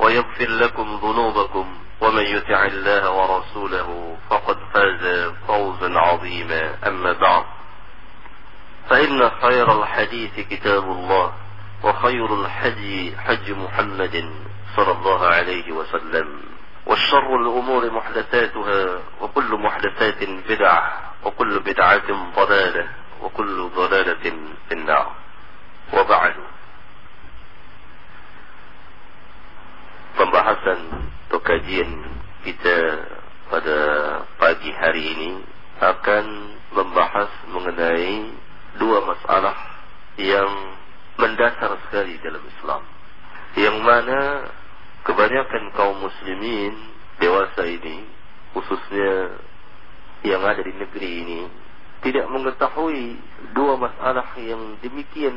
ويغفر لكم ذنوبكم ومن يطع الله ورسوله فقد فاز فوزا عظيما. أما بعد فإن خير الحديث كتاب الله وخير الحج حج محمد صلى الله عليه وسلم والشر الأمور محدثاتها وكل محدثات بدعة وكل بدعة ضلالة وكل ضلالة في النار. وبعد pembahasan atau kajian kita pada pagi hari ini akan membahas mengenai dua masalah yang mendasar sekali dalam Islam yang mana kebanyakan kaum muslimin dewasa ini khususnya yang ada di negeri ini tidak mengetahui dua masalah yang demikian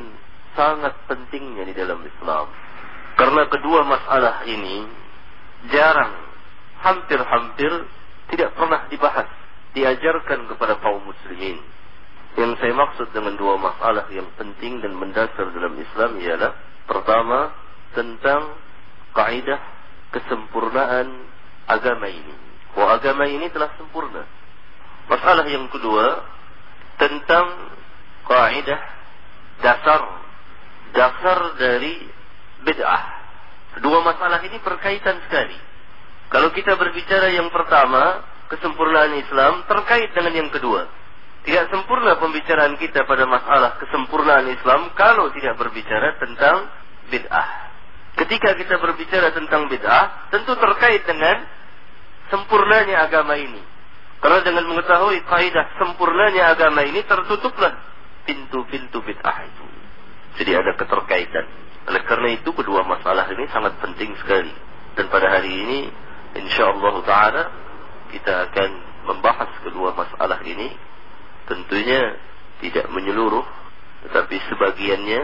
sangat pentingnya di dalam Islam. Karena kedua masalah ini jarang, hampir-hampir tidak pernah dibahas, diajarkan kepada kaum muslimin. Yang saya maksud dengan dua masalah yang penting dan mendasar dalam Islam ialah pertama tentang kaidah kesempurnaan agama ini. Bahwa agama ini telah sempurna. Masalah yang kedua tentang kaidah dasar dasar dari bid'ah. Kedua masalah ini berkaitan sekali. Kalau kita berbicara yang pertama, kesempurnaan Islam terkait dengan yang kedua. Tidak sempurna pembicaraan kita pada masalah kesempurnaan Islam kalau tidak berbicara tentang bid'ah. Ketika kita berbicara tentang bid'ah, tentu terkait dengan sempurnanya agama ini. Karena dengan mengetahui kaidah sempurnanya agama ini tertutuplah pintu-pintu bid'ah itu. Jadi ada keterkaitan. Oleh karena itu kedua masalah ini sangat penting sekali. Dan pada hari ini insyaallah taala kita akan membahas kedua masalah ini. Tentunya tidak menyeluruh tetapi sebagiannya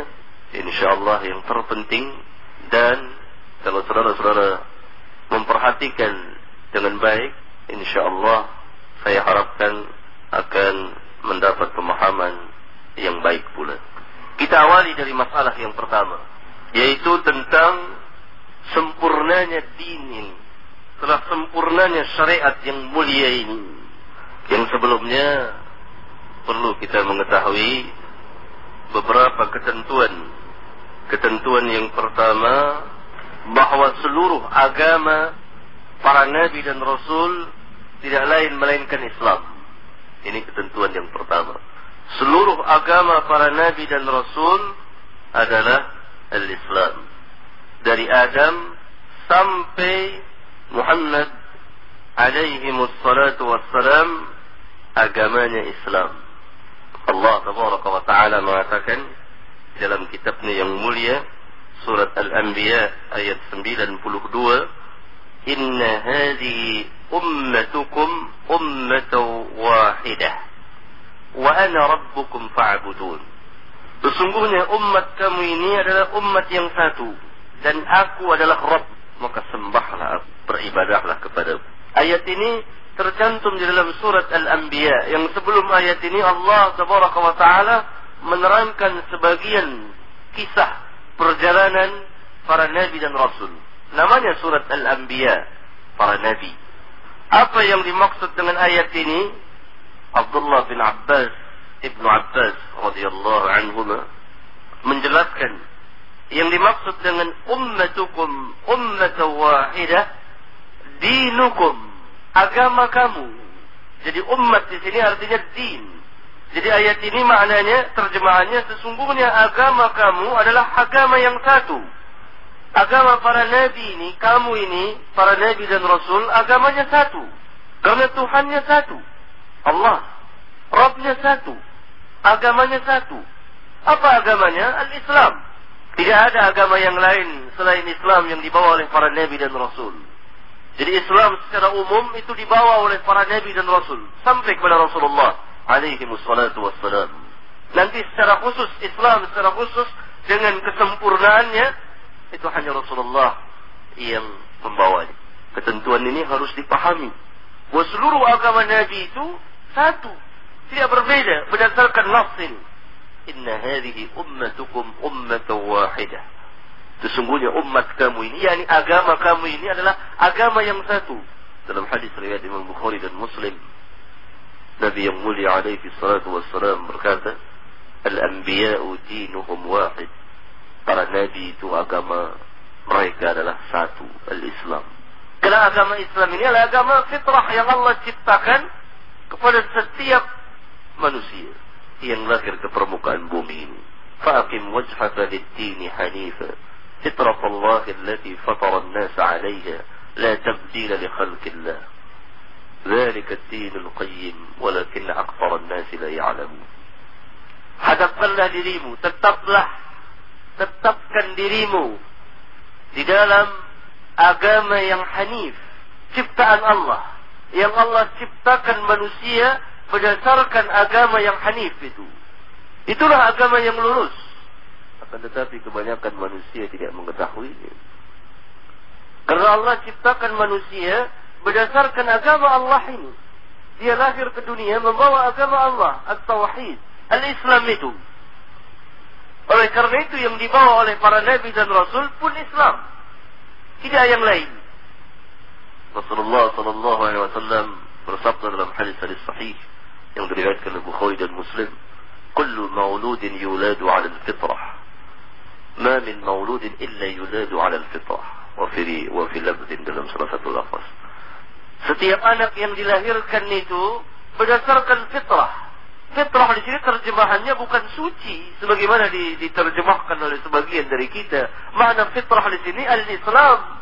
insyaallah yang terpenting dan kalau saudara-saudara memperhatikan dengan baik insyaallah saya harapkan akan mendapat pemahaman yang baik pula. Kita awali dari masalah yang pertama, yaitu tentang sempurnanya din ini. Telah sempurnanya syariat yang mulia ini. Yang sebelumnya perlu kita mengetahui beberapa ketentuan. Ketentuan yang pertama bahwa seluruh agama para nabi dan rasul tidak lain melainkan Islam. Ini ketentuan yang pertama. Seluruh agama para nabi dan rasul adalah al-Islam. Dari Adam sampai Muhammad alaihi wassalatu wassalam agamanya Islam. Allah tabaraka wa taala mengatakan dalam kitabnya yang mulia surat Al-Anbiya ayat 92 Inna hadhihi ummatukum ummatan wahidah wa ana rabbukum fa'budun Sesungguhnya umat kamu ini adalah umat yang satu dan aku adalah Rabb maka sembahlah beribadahlah kepada Ayat ini tercantum di dalam surat Al-Anbiya yang sebelum ayat ini Allah tabaraka wa taala menerangkan sebagian kisah perjalanan para nabi dan rasul. Namanya surat Al-Anbiya, para nabi. Apa yang dimaksud dengan ayat ini? Abdullah bin Abbas, Ibnu Abbas radhiyallahu anhu menjelaskan yang dimaksud dengan ummatukum ummatan wahidah dinukum, agama kamu. Jadi umat di sini artinya din. Jadi ayat ini maknanya terjemahannya sesungguhnya agama kamu adalah agama yang satu. Agama para nabi ini, kamu ini, para nabi dan rasul, agamanya satu. Karena Tuhannya satu. Allah. Rabbnya satu. Agamanya satu. Apa agamanya? Al-Islam. Tidak ada agama yang lain selain Islam yang dibawa oleh para nabi dan rasul. Jadi Islam secara umum itu dibawa oleh para nabi dan rasul sampai kepada Rasulullah alaihi wassalatu wassalam. Nanti secara khusus Islam secara khusus dengan kesempurnaannya itu hanya Rasulullah yang membawanya. Ketentuan ini harus dipahami. Bahwa seluruh agama Nabi itu satu, tidak berbeda berdasarkan nafs ini. Inna hadhihi ummatukum ummatan wahidah. Sesungguhnya umat kamu ini, yakni agama kamu ini satu. Dalam hadis riwayat Imam Bukhari dan Muslim, Nabi yang mulia alaihi salatu wassalam berkata, Al-anbiya'u dinuhum wahid. Para nabi itu agama mereka adalah satu, al-Islam. Karena agama Islam ini adalah agama fitrah yang Allah ciptakan kepada setiap manusia yang lahir ke permukaan bumi ini. Faqim wajhaka lid-dini hanifa فطرة الله التي فطر الناس عليها لا تبديل لخلق الله ذلك الدين القيم ولكن أكثر الناس لا يعلمون hadapkanlah dirimu tetaplah tetapkan dirimu di dalam agama yang hanif ciptaan Allah yang Allah ciptakan manusia berdasarkan agama yang hanif itu itulah agama yang lurus akan tetapi kebanyakan manusia tidak mengetahuinya. Karena Allah ciptakan manusia berdasarkan agama Allah ini. Dia lahir ke dunia membawa agama Allah, At-Tawhid, Al-Islam itu. Oleh karena itu yang dibawa oleh para nabi dan rasul pun Islam. Tidak yang lain. Rasulullah sallallahu alaihi wasallam bersabda dalam hadis-hadis sahih oleh Bukhari dan Muslim, "Kullu mauludin yuladu 'ala al-fitrah." ما من مولود إلا يولاد على الفطرة وفي وفي لفظ dalam salah satu setiap anak yang dilahirkan itu berdasarkan fitrah fitrah di sini terjemahannya bukan suci sebagaimana diterjemahkan oleh sebagian dari kita makna fitrah di sini al-Islam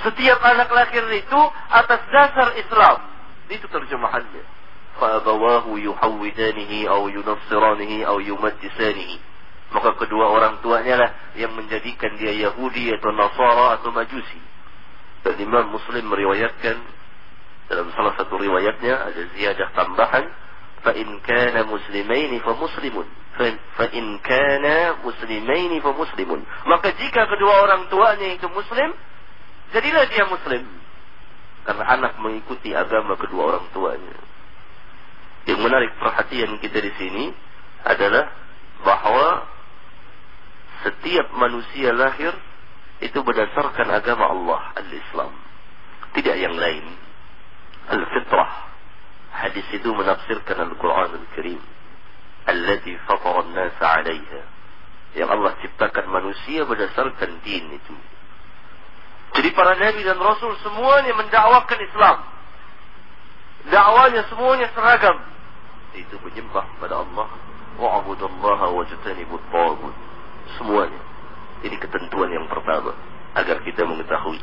setiap anak lahir itu atas dasar Islam itu terjemahannya fa abawahu yuhawwidanihi aw yunassiranihi aw yumajjisanihi maka kedua orang tuanya lah yang menjadikan dia Yahudi atau Nasara atau Majusi. Dan Imam Muslim meriwayatkan dalam salah satu riwayatnya ada ziyadah tambahan فإن كان مسلمين فمسلم فإن كان مسلمين فمسلم maka jika kedua orang tuanya itu muslim jadilah dia muslim karena anak mengikuti agama kedua orang tuanya yang menarik perhatian kita di sini adalah bahwa setiap manusia lahir itu berdasarkan agama Allah al-Islam. Tidak yang lain. Al-fitrah. Hadis itu menafsirkan Al-Quran Al-Karim. Allati fatara an-nas 'alayha. Yang Allah ciptakan manusia berdasarkan din itu. Jadi para nabi dan rasul semuanya mendakwakan Islam. Dakwanya semuanya seragam itu menyembah pada Allah wa'budallaha wajtanibut tagut semuanya. Ini ketentuan yang pertama agar kita mengetahui.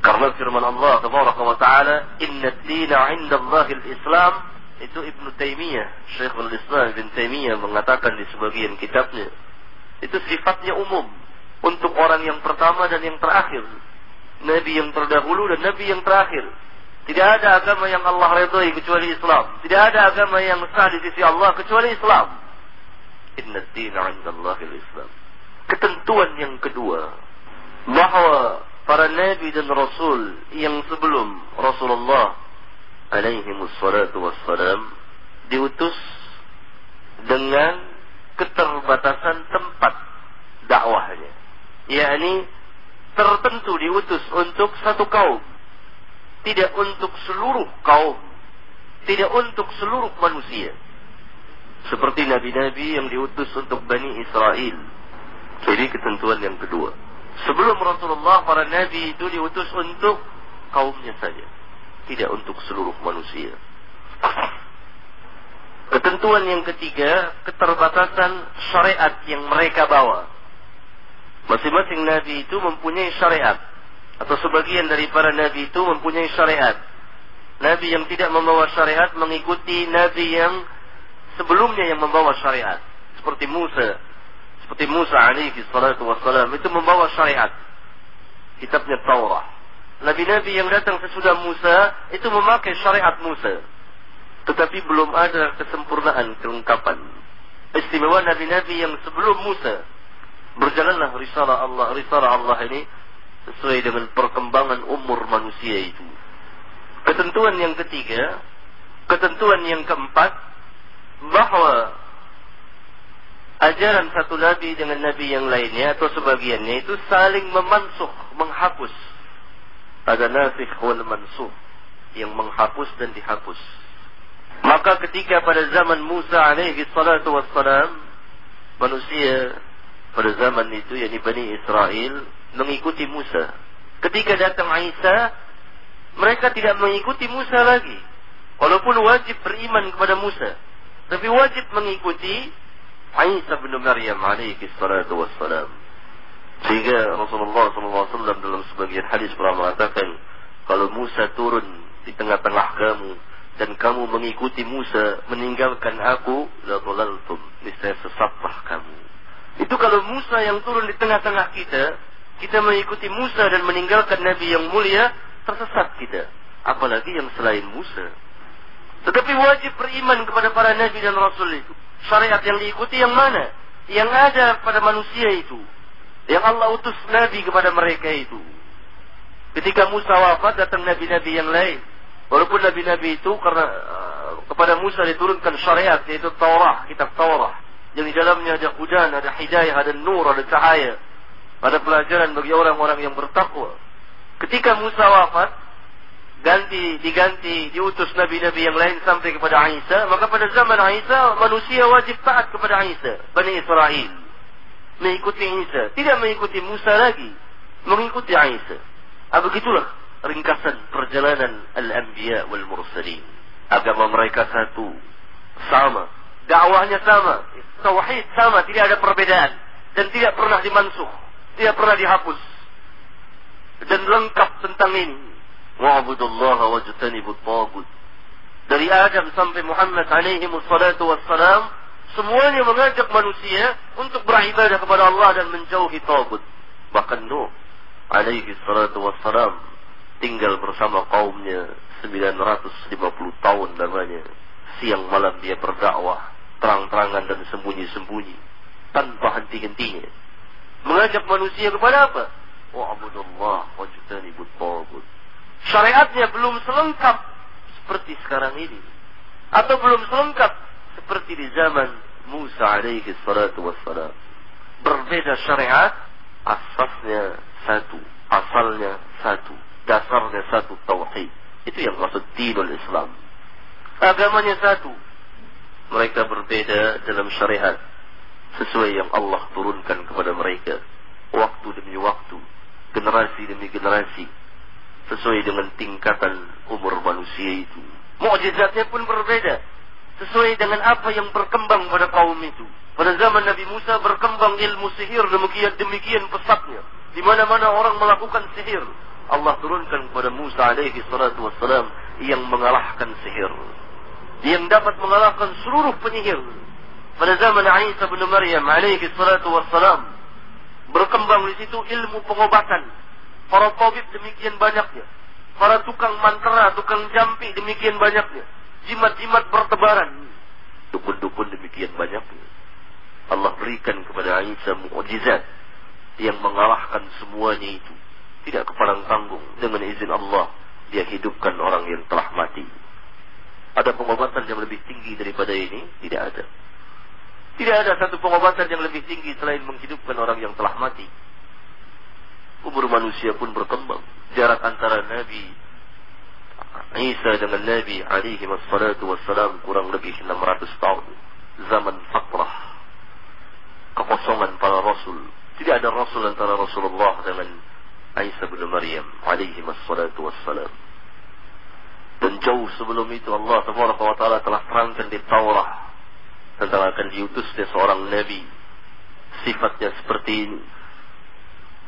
Karena firman Allah tabaraka wa taala, "Inna ad-dina 'inda Allah al-Islam." Itu Ibnu Taimiyah, Syekhul Islam Ibn Taimiyah mengatakan di sebagian kitabnya. Itu sifatnya umum untuk orang yang pertama dan yang terakhir. Nabi yang terdahulu dan Nabi yang terakhir. Tidak ada agama yang Allah redhoi kecuali Islam. Tidak ada agama yang sah di sisi Allah kecuali Islam. Inna ad-dina 'inda Allah al-Islam ketentuan yang kedua bahwa para nabi dan rasul yang sebelum Rasulullah alaihi wassalatu wassalam diutus dengan keterbatasan tempat dakwahnya yakni tertentu diutus untuk satu kaum tidak untuk seluruh kaum tidak untuk seluruh manusia seperti nabi-nabi yang diutus untuk Bani Israel Jadi ketentuan yang kedua. Sebelum Rasulullah para nabi itu diutus untuk kaumnya saja, tidak untuk seluruh manusia. Ketentuan yang ketiga, keterbatasan syariat yang mereka bawa. Masing-masing nabi itu mempunyai syariat atau sebagian dari para nabi itu mempunyai syariat. Nabi yang tidak membawa syariat mengikuti nabi yang sebelumnya yang membawa syariat. Seperti Musa. Seperti Musa alaihi salatu wassalam itu membawa syariat. Kitabnya Taurat. Nabi-nabi yang datang sesudah Musa itu memakai syariat Musa. Tetapi belum ada kesempurnaan, kelengkapan. Istimewa nabi-nabi yang sebelum Musa. Berjalanlah risalah Allah, risalah Allah ini sesuai dengan perkembangan umur manusia itu. Ketentuan yang ketiga, ketentuan yang keempat, bahwa ajaran satu nabi dengan nabi yang lainnya atau sebagiannya itu saling memansuh, menghapus. Ada nasikh wal mansuh yang menghapus dan dihapus. Maka ketika pada zaman Musa alaihi salatu wassalam, manusia pada zaman itu yakni Bani Israel mengikuti Musa. Ketika datang Isa, mereka tidak mengikuti Musa lagi. Walaupun wajib beriman kepada Musa, tapi wajib mengikuti Isa bin Maryam alaihi salatu wassalam. Sehingga Rasulullah SAW dalam sebagian hadis pernah mengatakan, kalau Musa turun di tengah-tengah kamu, dan kamu mengikuti Musa meninggalkan aku la dhalaltum niscaya sesatlah kamu itu kalau Musa yang turun di tengah-tengah kita kita mengikuti Musa dan meninggalkan nabi yang mulia tersesat kita. Apalagi yang selain Musa. Tetapi wajib beriman kepada para nabi dan rasul itu. Syariat yang diikuti yang mana? Yang ada pada manusia itu. Yang Allah utus nabi kepada mereka itu. Ketika Musa wafat datang nabi-nabi yang lain. Walaupun nabi-nabi itu karena uh, kepada Musa diturunkan syariat yaitu Taurat, kitab Taurat. Yang di dalamnya ada hujan, ada hidayah, ada nur, ada cahaya. Ada pelajaran bagi orang-orang yang bertakwa. Ketika Musa wafat, ganti diganti diutus nabi-nabi yang lain sampai kepada Isa, maka pada zaman Isa manusia wajib taat kepada Isa, Bani Israel. Mengikuti Isa, tidak mengikuti Musa lagi, mengikuti Isa. Ah begitulah ringkasan perjalanan al-anbiya wal mursalin. Agama mereka satu, sama, dakwahnya sama, tauhid sama, tidak ada perbedaan dan tidak pernah dimansuh, tidak pernah dihapus. Dan lengkap tentang ini. Wa'budullaha wajtanibut tagut. Dari Adam sampai Muhammad alaihi wassalatu wassalam, semuanya mengajak manusia untuk beribadah kepada Allah dan menjauhi tagut. Bahkan Nuh alaihi salatu wassalam tinggal bersama kaumnya 950 tahun namanya. Siang malam dia berdakwah, terang-terangan dan sembunyi-sembunyi, tanpa henti-hentinya. Mengajak manusia kepada apa? Wa'budullah wajtanibut tagut. Syariatnya belum selengkap seperti sekarang ini. Atau belum selengkap seperti di zaman Musa alaihi salatu wassalam. Berbeda syariat, asasnya satu, asalnya satu dasarnya satu tauhid. Itu yang maksud dinul Islam. Agamanya satu. Mereka berbeda dalam syariat sesuai yang Allah turunkan kepada mereka waktu demi waktu, generasi demi generasi sesuai dengan tingkatan umur manusia itu. Mukjizatnya pun berbeda sesuai dengan apa yang berkembang pada kaum itu. Pada zaman Nabi Musa berkembang ilmu sihir demikian demikian pesatnya. Di mana-mana orang melakukan sihir. Allah turunkan kepada Musa alaihi salatu wassalam yang mengalahkan sihir. Yang dapat mengalahkan seluruh penyihir. Pada zaman Isa bin Maryam alaihi salatu wassalam. Berkembang di situ ilmu pengobatan. Para tabib demikian banyaknya. Para tukang mantra, tukang jampi demikian banyaknya. Jimat-jimat bertebaran. Dukun-dukun demikian banyaknya. Allah berikan kepada Isa mukjizat yang mengalahkan semuanya itu tidak kepalang tanggung dengan izin Allah dia hidupkan orang yang telah mati. Ada pengobatan yang lebih tinggi daripada ini? Tidak ada. Tidak ada satu pengobatan yang lebih tinggi selain menghidupkan orang yang telah mati. Umur manusia pun berkembang. Jarak antara Nabi Isa dengan Nabi alaihi wassalatu wassalam kurang lebih 600 tahun. Zaman fatrah. Kekosongan para rasul. Tidak ada rasul antara Rasulullah dengan Isa bin Maryam alaihi wassalatu wassalam. Dan jauh sebelum itu Allah Taala telah terangkan di Taurat tentang akan diutusnya seorang nabi. Sifatnya seperti ini.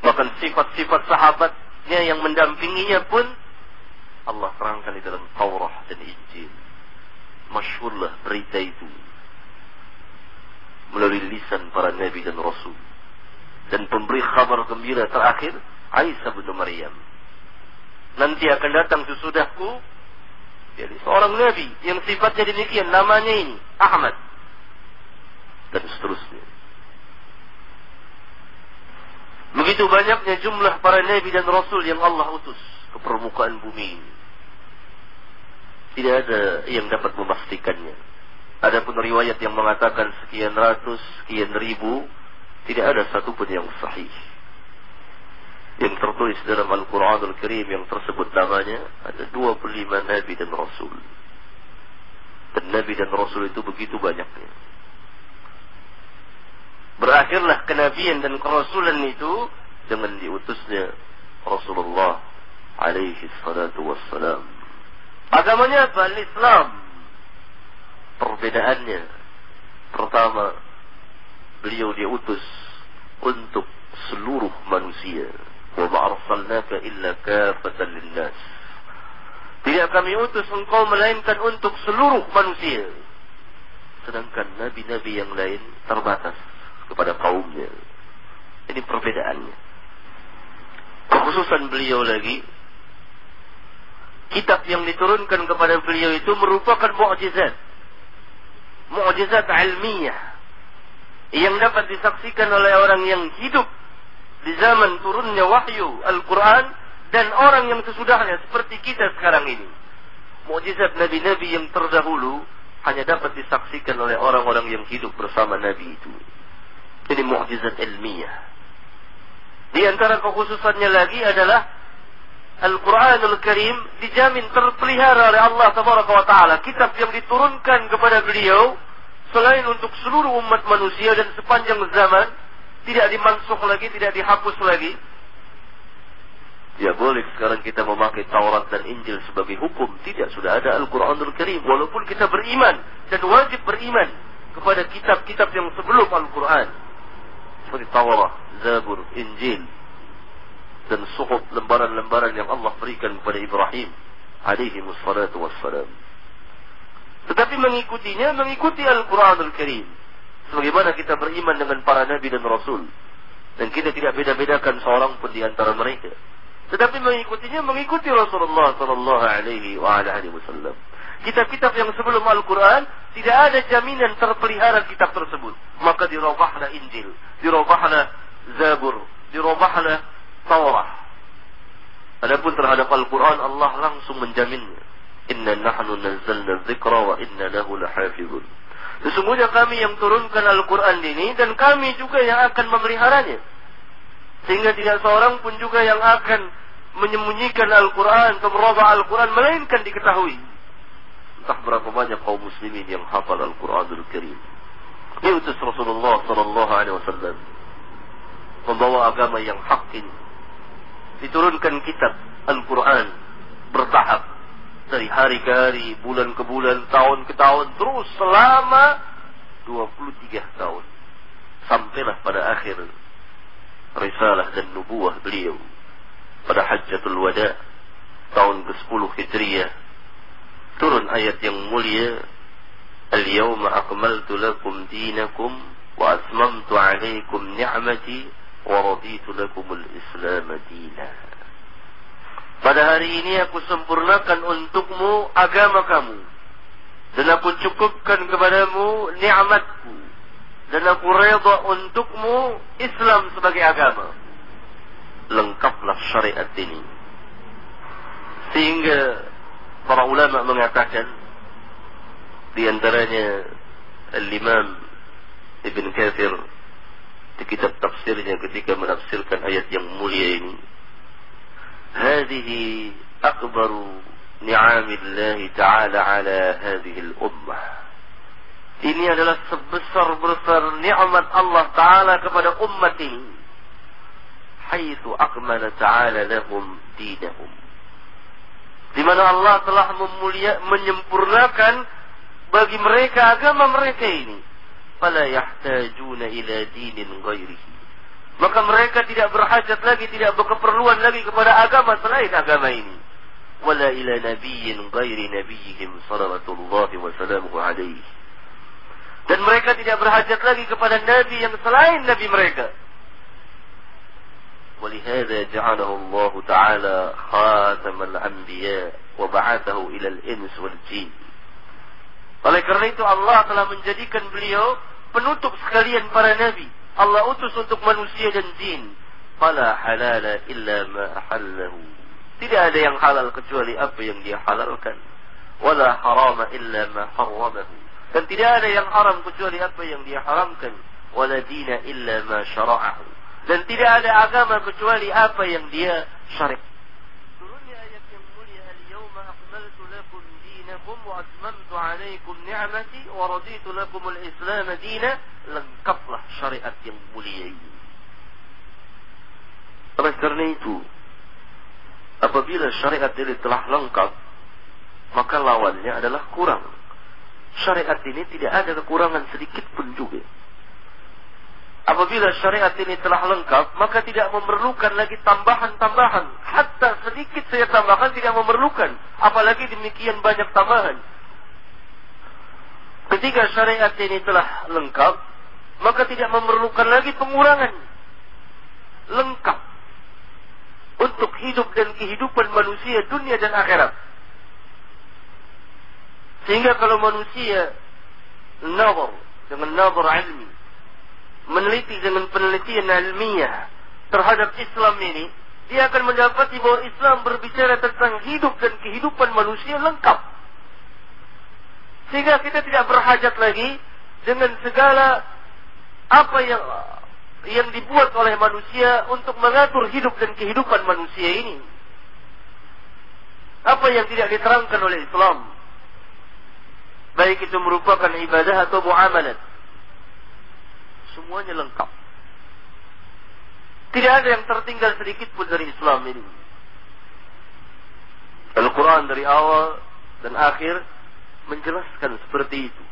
Bahkan sifat-sifat sahabatnya yang mendampinginya pun Allah terangkan di dalam Taurat dan Injil. Masyhurlah berita itu melalui lisan para nabi dan rasul. Dan pemberi kabar gembira terakhir Aisyah bin Maryam. Nanti akan datang sesudahku jadi seorang nabi yang sifatnya demikian namanya ini Ahmad dan seterusnya. Begitu banyaknya jumlah para nabi dan rasul yang Allah utus ke permukaan bumi ini. Tidak ada yang dapat memastikannya. Adapun riwayat yang mengatakan sekian ratus, sekian ribu, tidak ada satupun yang sahih yang tertulis dalam Al-Quranul Karim yang tersebut namanya ada 25 Nabi dan Rasul. Dan Nabi dan Rasul itu begitu banyaknya. Berakhirlah kenabian dan kerasulan itu dengan diutusnya Rasulullah alaihi salatu wassalam. Agamanya apa? Islam. Perbedaannya. Pertama, beliau diutus untuk seluruh manusia wa ma arsalnaka illa kafatan linnas. Tidak kami utus engkau melainkan untuk seluruh manusia. Sedangkan nabi-nabi yang lain terbatas kepada kaumnya. Ini perbedaannya. Kekhususan beliau lagi, kitab yang diturunkan kepada beliau itu merupakan mukjizat. Mukjizat ilmiah yang dapat disaksikan oleh orang yang hidup di zaman turunnya wahyu Al-Quran dan orang yang sesudahnya seperti kita sekarang ini. Mujizat nabi-nabi yang terdahulu hanya dapat disaksikan oleh orang-orang yang hidup bersama nabi itu. Ini mukjizat ilmiah. Di antara kekhususannya lagi adalah Al-Quranul Karim dijamin terpelihara oleh Allah Taala. Kitab yang diturunkan kepada beliau selain untuk seluruh umat manusia dan sepanjang zaman tidak dimansuh lagi, tidak dihapus lagi. Ya boleh sekarang kita memakai Taurat dan Injil sebagai hukum. Tidak, sudah ada Al-Quranul Karim. Walaupun kita beriman dan wajib beriman kepada kitab-kitab yang sebelum Al-Quran. Seperti Taurat, Zabur, Injil. Dan suhuf lembaran-lembaran yang Allah berikan kepada Ibrahim. Alaihi wassalatu wassalam. Tetapi mengikutinya, mengikuti Al-Quranul Karim. Sebagaimana kita beriman dengan para nabi dan rasul. Dan kita tidak beda-bedakan seorang pun di antara mereka. Tetapi mengikutinya mengikuti Rasulullah sallallahu alaihi wa alihi wasallam. Kitab-kitab yang sebelum Al-Quran tidak ada jaminan terpelihara kitab tersebut. Maka dirobahlah Injil, dirobahlah Zabur, dirobahlah Taurat. Adapun terhadap Al-Quran Allah langsung menjaminnya. Inna nahnu nazzalna dzikra wa inna lahu lahafizun. Sesungguhnya kami yang turunkan Al-Quran ini dan kami juga yang akan memeliharanya. Sehingga tidak seorang pun juga yang akan menyembunyikan Al-Quran merubah Al-Quran melainkan diketahui. Entah berapa banyak kaum muslimin yang hafal Al-Quranul Karim. Diutus Rasulullah sallallahu alaihi wasallam membawa agama yang hak ini. Diturunkan kitab Al-Quran bertahap dari hari ke hari, bulan ke bulan, tahun ke tahun, terus selama 23 tahun. Sampailah pada akhir risalah dan nubuah beliau pada Hajjatul Wada tahun ke-10 Hijriah turun ayat yang mulia Al-yawma akmaltu lakum dinakum wa asmamtu alaikum ni'mati wa raditu lakum al-islam dinah pada hari ini aku sempurnakan untukmu agama kamu. Dan aku cukupkan kepadamu ni'matku. Dan aku reda untukmu Islam sebagai agama. Lengkaplah syariat ini. Sehingga para ulama mengatakan di antaranya Al-Imam Ibn Kathir di kitab tafsirnya ketika menafsirkan ayat yang mulia ini hadihi akbaru niamillahi ta'ala ala al-ummah ini adalah sebesar-besar nikmat Allah Ta'ala kepada umat ini. Haythu akmala Ta'ala lahum dinahum Di mana Allah telah memulia, menyempurnakan bagi mereka agama mereka ini. Fala yahtajuna ila dinin ghairihi. Maka mereka tidak berhajat lagi, tidak berkeperluan lagi kepada agama selain agama ini. Wala ila nabiyyin ghairi nabiyihim salawatullahi wa salamuhu alaihi. Dan mereka tidak berhajat lagi kepada nabi yang selain nabi mereka. ولهذا جعله الله تعالى خاتم الأنبياء وبعثه إلى الإنس والجن Oleh karena itu Allah telah menjadikan beliau penutup sekalian para nabi. Allah utus untuk manusia dan jin. Fala halala illa ma ahallahu. Tidak ada yang halal kecuali apa yang dia halalkan. Wala harama illa ma harramahu. Dan tidak ada yang haram kecuali apa yang dia haramkan. Wala dina illa ma syara'ahu. Dan tidak ada agama kecuali apa yang dia syariat. Turunnya ayat yang mulia al-yawma akmaltu lakum dinakum wa atmamtu alaikum ni'mati wa raditu lakum al-islam dina lengkaplah syariat yang mulia ini. Oleh karena itu, apabila syariat ini telah lengkap, maka lawannya adalah kurang. Syariat ini tidak ada kekurangan sedikit pun juga. Apabila syariat ini telah lengkap, maka tidak memerlukan lagi tambahan-tambahan. Hatta sedikit saya tambahkan tidak memerlukan. Apalagi demikian banyak tambahan. Ketika syariat ini telah lengkap, maka tidak memerlukan lagi pengurangan. Lengkap. Untuk hidup dan kehidupan manusia dunia dan akhirat. Sehingga kalau manusia nazar dengan nazar ilmi meneliti dengan penelitian ilmiah terhadap Islam ini, dia akan mendapati bahwa Islam berbicara tentang hidup dan kehidupan manusia lengkap. Sehingga kita tidak berhajat lagi dengan segala apa yang yang dibuat oleh manusia untuk mengatur hidup dan kehidupan manusia ini. Apa yang tidak diterangkan oleh Islam. Baik itu merupakan ibadah atau muamalat semuanya lengkap. Tidak ada yang tertinggal sedikit pun dari Islam ini. Al-Quran dari awal dan akhir menjelaskan seperti itu.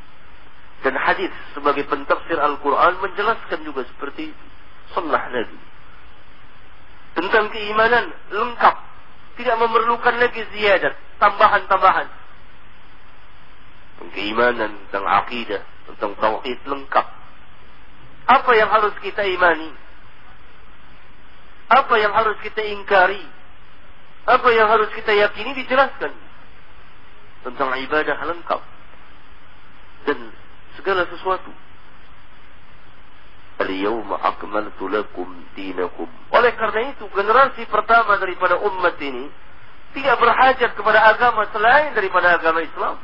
Dan hadis sebagai pentafsir Al-Quran menjelaskan juga seperti itu. Sunnah Nabi. Tentang keimanan lengkap. Tidak memerlukan lagi ziyadat. Tambahan-tambahan. Tentang keimanan, tentang akidah, tentang tauhid lengkap. Apa yang harus kita imani? Apa yang harus kita ingkari? Apa yang harus kita yakini dijelaskan tentang ibadah lengkap dan segala sesuatu. Al-yawma akmaltu lakum dinakum. Oleh karena itu, generasi pertama daripada umat ini tidak berhajat kepada agama selain daripada agama Islam.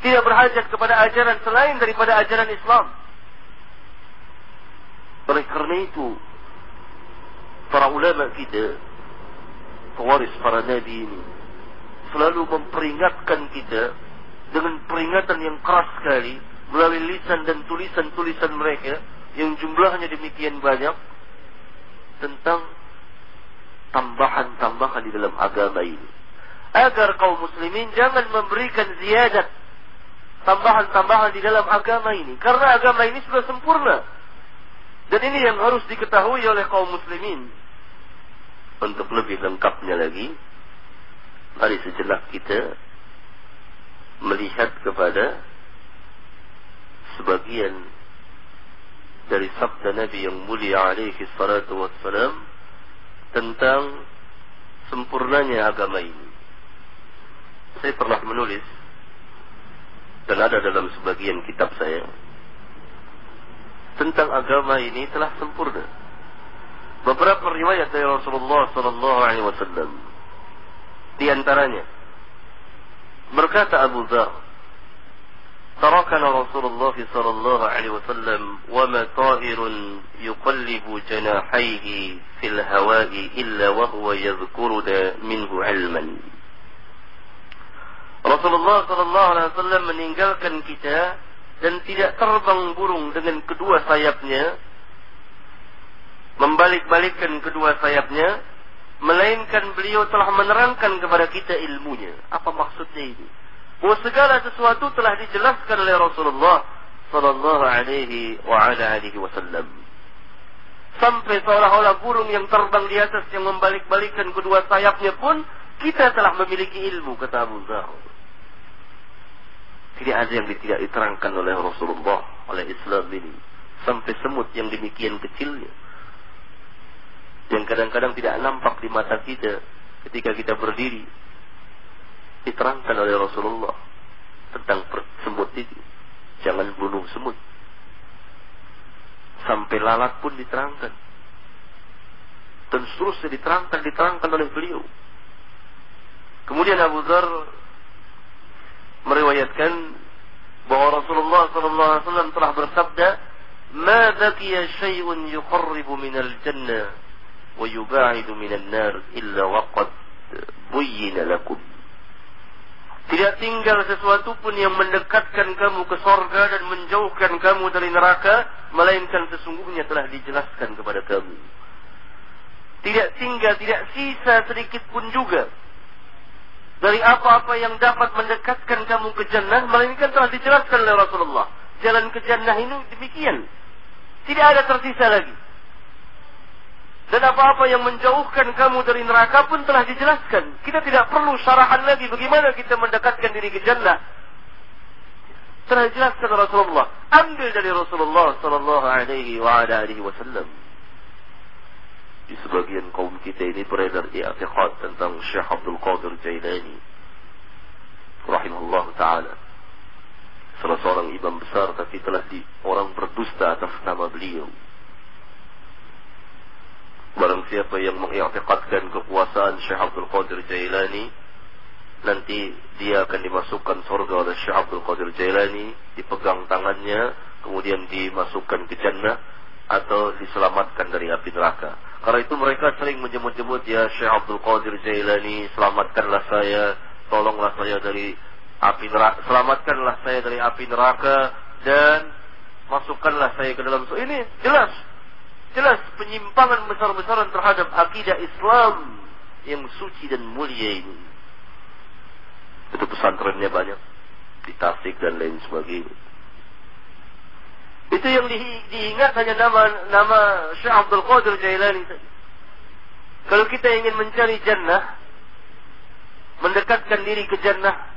Tidak berhajat kepada ajaran selain daripada ajaran Islam. Oleh karena itu, para ulama kita, pewaris para nabi ini, selalu memperingatkan kita dengan peringatan yang keras sekali melalui lisan dan tulisan-tulisan mereka yang jumlahnya demikian banyak tentang tambahan-tambahan di dalam agama ini. Agar kaum muslimin jangan memberikan ziyadat tambahan-tambahan di dalam agama ini. Karena agama ini sudah sempurna. Dan ini yang harus diketahui oleh kaum muslimin. Untuk lebih lengkapnya lagi, mari sejenak kita melihat kepada sebagian dari sabda Nabi yang mulia alaihi salatu wassalam tentang sempurnanya agama ini. Saya pernah menulis dan ada dalam sebagian kitab saya tentang agama ini telah sempurna. Beberapa riwayat dari Rasulullah sallallahu alaihi wasallam. Di antaranya berkata Abu Dzar, "Tarakana Rasulullah sallallahu alaihi wasallam wa ma ta'irun yuqallibu janahaihi fil hawa'i illa wa huwa yadhkuruna minhu 'ilman." Rasulullah sallallahu alaihi wasallam meninggalkan kita dan tidak terbang burung dengan kedua sayapnya membalik-balikkan kedua sayapnya, melainkan beliau telah menerangkan kepada kita ilmunya. Apa maksudnya ini? Bahwa segala sesuatu telah dijelaskan oleh Rasulullah sallallahu alaihi wa ala alihi wasallam. Sampai seolah-olah burung yang terbang di atas yang membalik-balikkan kedua sayapnya pun kita telah memiliki ilmu kata Abu Dhar. Tidak ada yang tidak diterangkan oleh Rasulullah oleh Islam ini. Sampai semut yang demikian kecilnya. Yang kadang-kadang tidak nampak di mata kita ketika kita berdiri. Diterangkan oleh Rasulullah tentang semut itu. Jangan bunuh semut. Sampai lalat pun diterangkan. Dan seterusnya diterangkan, diterangkan oleh beliau. Kemudian Abu Dhar meriwayatkan bahwa Rasulullah SAW telah bersabda, "Ma dhakiya syai'un yuqarribu minal jannah wa nar illa waqad buyyina lakum." Tidak tinggal sesuatu pun yang mendekatkan kamu ke sorga dan menjauhkan kamu dari neraka, melainkan sesungguhnya telah dijelaskan kepada kamu. Tidak tinggal, tidak sisa sedikit pun juga dari apa-apa yang dapat mendekatkan kamu ke jannah melainkan telah dijelaskan oleh Rasulullah. Jalan ke jannah ini demikian. Tidak ada tersisa lagi. Dan apa-apa yang menjauhkan kamu dari neraka pun telah dijelaskan. Kita tidak perlu syarahan lagi bagaimana kita mendekatkan diri ke jannah. Telah dijelaskan Rasulullah. Ambil dari Rasulullah sallallahu alaihi wa alihi wasallam di sebagian kaum kita ini beredar i'tiqad tentang Syekh Abdul Qadir Jailani rahimahullah taala. Salah seorang imam besar tapi telah di orang berdusta atas nama beliau. Barang siapa yang mengiktikadkan kekuasaan Syekh Abdul Qadir Jailani nanti dia akan dimasukkan surga oleh Syekh Abdul Qadir Jailani dipegang tangannya kemudian dimasukkan ke jannah atau diselamatkan dari api neraka. Karena itu mereka sering menyebut-nyebut ya Syekh Abdul Qadir Jailani, selamatkanlah saya, tolonglah saya dari api neraka, selamatkanlah saya dari api neraka dan masukkanlah saya ke dalam surga. Ini jelas, jelas penyimpangan besar-besaran terhadap akidah Islam yang suci dan mulia ini. Itu pesantrennya banyak di Tasik dan lain sebagainya. Itu yang di, diingat hanya nama nama Syekh Abdul Qadir Jailani. Kalau kita ingin mencari jannah, mendekatkan diri ke jannah,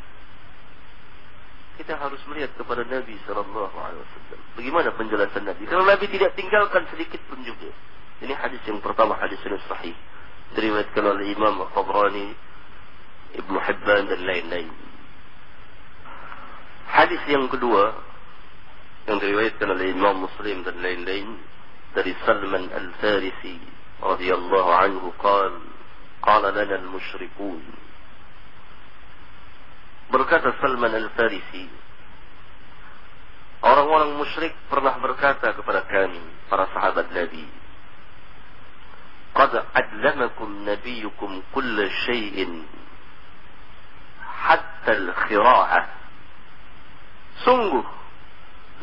kita harus melihat kepada Nabi Sallallahu Alaihi Wasallam. Bagaimana penjelasan Nabi? Karena Nabi tidak tinggalkan sedikit pun juga. Ini hadis yang pertama, hadis yang sahih. Diriwayatkan oleh Imam Tabrani, Ibnu Hibban dan lain-lain. Hadis yang kedua yang diriwayatkan oleh Imam Muslim dan lain-lain dari Salman Al-Farisi radhiyallahu anhu قال قال لنا المشركون berkata Salman Al-Farisi orang-orang musyrik pernah berkata kepada kami para sahabat Nabi قد علمكم نبيكم كل شيء حتى الخراعة sungguh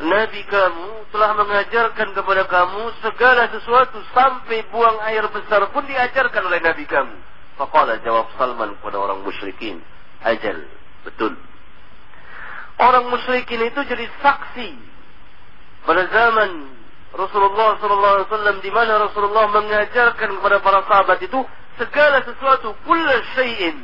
Nabi kamu telah mengajarkan kepada kamu segala sesuatu sampai buang air besar pun diajarkan oleh Nabi kamu. Faqala jawab Salman kepada orang musyrikin. Ajal. Betul. Orang musyrikin itu jadi saksi pada zaman Rasulullah SAW di mana Rasulullah mengajarkan kepada para sahabat itu segala sesuatu kulla syai'in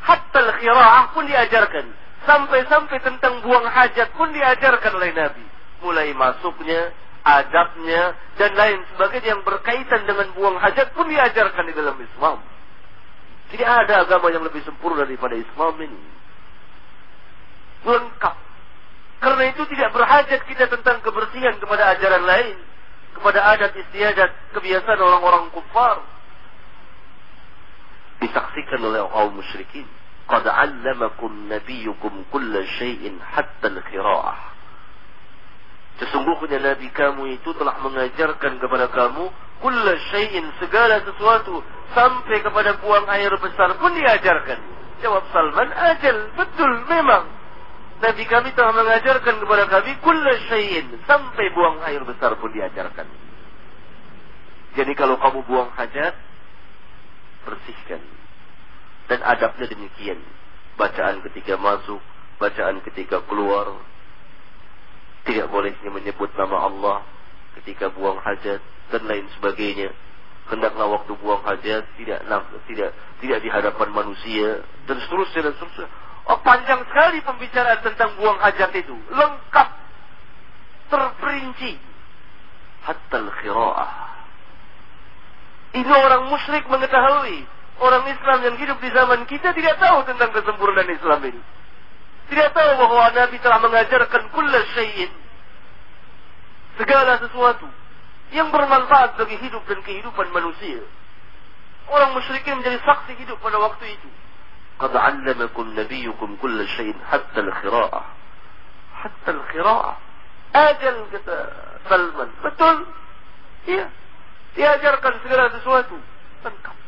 hatta al-khira'ah pun diajarkan Sampai-sampai tentang buang hajat pun diajarkan oleh Nabi. Mulai masuknya, adabnya, dan lain sebagainya yang berkaitan dengan buang hajat pun diajarkan di dalam Islam. Tidak ada agama yang lebih sempurna daripada Islam ini. Lengkap. Karena itu tidak berhajat kita tentang kebersihan kepada ajaran lain. Kepada adat istiadat, kebiasaan orang-orang kufar. Disaksikan oleh kaum musyrikin. Qad 'allamakum nabiyyukum kulla syai'in hatta al-qira'ah. Sesungguhnya nabi kamu itu telah mengajarkan kepada kamu kulla syai'in segala sesuatu sampai kepada buang air besar pun diajarkan. Jawab Salman, ajal, betul memang. Nabi kami telah mengajarkan kepada kami kulla syai'in sampai buang air besar pun diajarkan. Jadi kalau kamu buang hajat, bersihkan dan adabnya demikian. Bacaan ketika masuk, bacaan ketika keluar. Tidak bolehnya menyebut nama Allah ketika buang hajat dan lain sebagainya. Hendaklah waktu buang hajat tidak tidak tidak di hadapan manusia dan seterusnya dan seterusnya. Oh panjang sekali pembicaraan tentang buang hajat itu. Lengkap. Terperinci. Hatta al-khira'ah. Ini orang musyrik mengetahui orang Islam yang hidup di zaman kita tidak tahu tentang kesempurnaan Islam ini. Tidak tahu bahwa Nabi telah mengajarkan kulla syai'in. Segala sesuatu yang bermanfaat bagi hidup dan kehidupan manusia. Orang musyrikin menjadi saksi hidup pada waktu itu. Qad 'allamakum nabiyukum kulla syai'in hatta al-qira'ah. Hatta al-qira'ah. Ajal kata Salman. Betul. Iya. Diajarkan segala sesuatu. Lengkap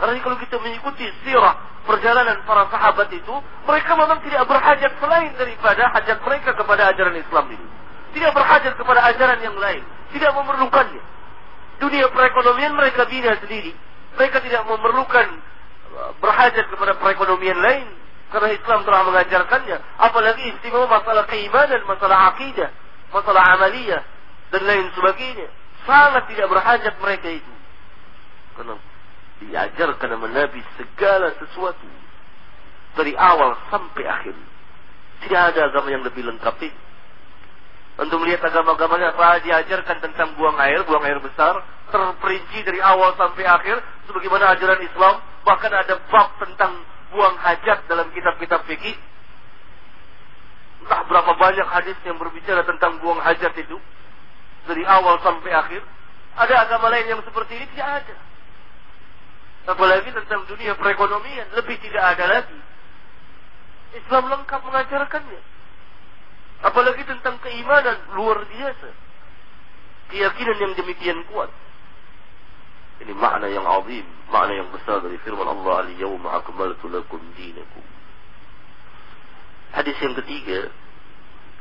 karena kalau kita mengikuti sirah perjalanan para sahabat itu mereka memang tidak berhajat selain daripada hajat mereka kepada ajaran Islam ini. Tidak berhajat kepada ajaran yang lain. Tidak memerlukannya. Dunia perekonomian mereka bina sendiri. Mereka tidak memerlukan berhajat kepada perekonomian lain. Karena Islam telah mengajarkannya. Apalagi istimewa masalah keimanan masalah akidah masalah amaliyah dan lain sebagainya. Sangat tidak berhajat mereka itu. Karena diajarkan sama Nabi segala sesuatu. Dari awal sampai akhir. Tidak ada agama yang lebih lengkap. Ini untuk melihat agama-agama yang telah diajarkan tentang buang air, buang air besar, terperinci dari awal sampai akhir, sebagaimana ajaran Islam, bahkan ada bab tentang buang hajat dalam kitab-kitab fikih. Entah berapa banyak hadis yang berbicara tentang buang hajat itu, dari awal sampai akhir. Ada agama lain yang seperti ini? Tidak ada. Apalagi tentang dunia perekonomian, lebih tidak ada lagi. Islam lengkap mengajarkannya. Apalagi tentang keimanan luar biasa. Keyakinan yang demikian kuat. Ini makna yang azim, makna yang besar dari firman Allah al-yawma akmaltu lakum dinakum. Hadis yang ketiga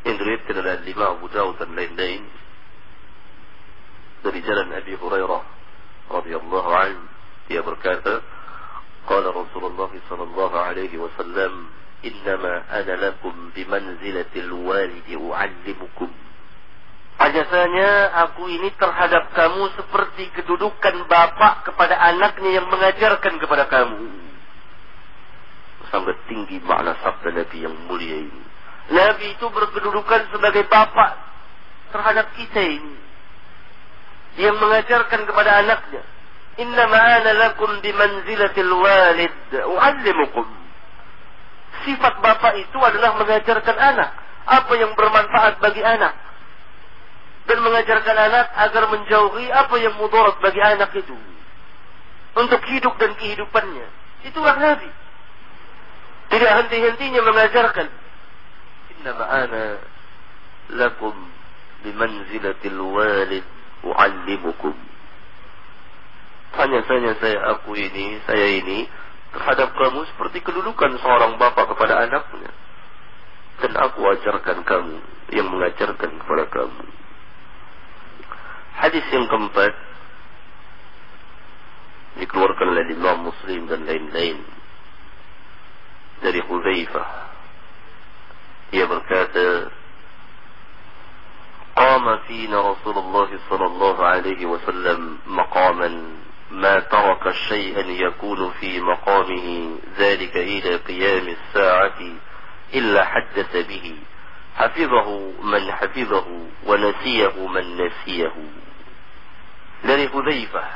yang diriwayatkan oleh lima Abu Dawud dan lain-lain dari jalan Abi Hurairah radhiyallahu anhu dia berkata qala Rasulullah sallallahu alaihi wasallam Innama ana lakum bimanzilatil walidi u'allimukum. Biasanya aku ini terhadap kamu seperti kedudukan bapak kepada anaknya yang mengajarkan kepada kamu. Sangat tinggi makna sabda Nabi yang mulia ini. Nabi itu berkedudukan sebagai bapak terhadap kita ini. Yang mengajarkan kepada anaknya. Innama ana lakum bimanzilatil walid u'allimukum sifat bapak itu adalah mengajarkan anak. Apa yang bermanfaat bagi anak? Dan mengajarkan anak agar menjauhi apa yang mudarat bagi anak itu. Untuk hidup dan kehidupannya. Itulah nabi. Tidak henti-hentinya mengajarkan. Inna ma'ana lakum bimanzilatil walid. U'allimukum hanya saja saya aku ini, saya ini terhadap kamu seperti kedudukan seorang bapak kepada anaknya. Dan aku ajarkan kamu yang mengajarkan kepada kamu. Hadis yang keempat dikeluarkan oleh Imam Muslim dan lain-lain dari Hudzaifah. Ia berkata, "Qama fina Rasulullah sallallahu alaihi wasallam maqaman ما ترك شيئا يكون في مقامه ذلك إلى قيام الساعة إلا حدث به حفظه من حفظه ونسيه من نسيه dari Hudzaifah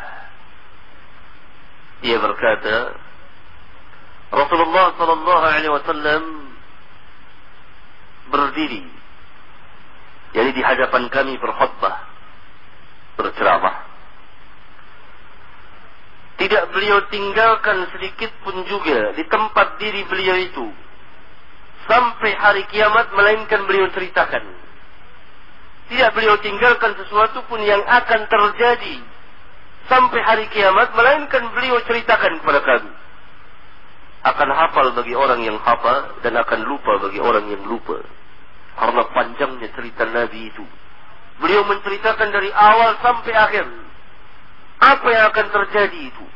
ia berkata Rasulullah sallallahu alaihi wasallam berdiri jadi di hadapan kami berkhutbah berceramah tidak beliau tinggalkan sedikit pun juga di tempat diri beliau itu. Sampai hari kiamat melainkan beliau ceritakan. Tidak beliau tinggalkan sesuatu pun yang akan terjadi. Sampai hari kiamat melainkan beliau ceritakan kepada kami. Akan hafal bagi orang yang hafal dan akan lupa bagi orang yang lupa. Karena panjangnya cerita Nabi itu. Beliau menceritakan dari awal sampai akhir Apa yang akan terjadi itu?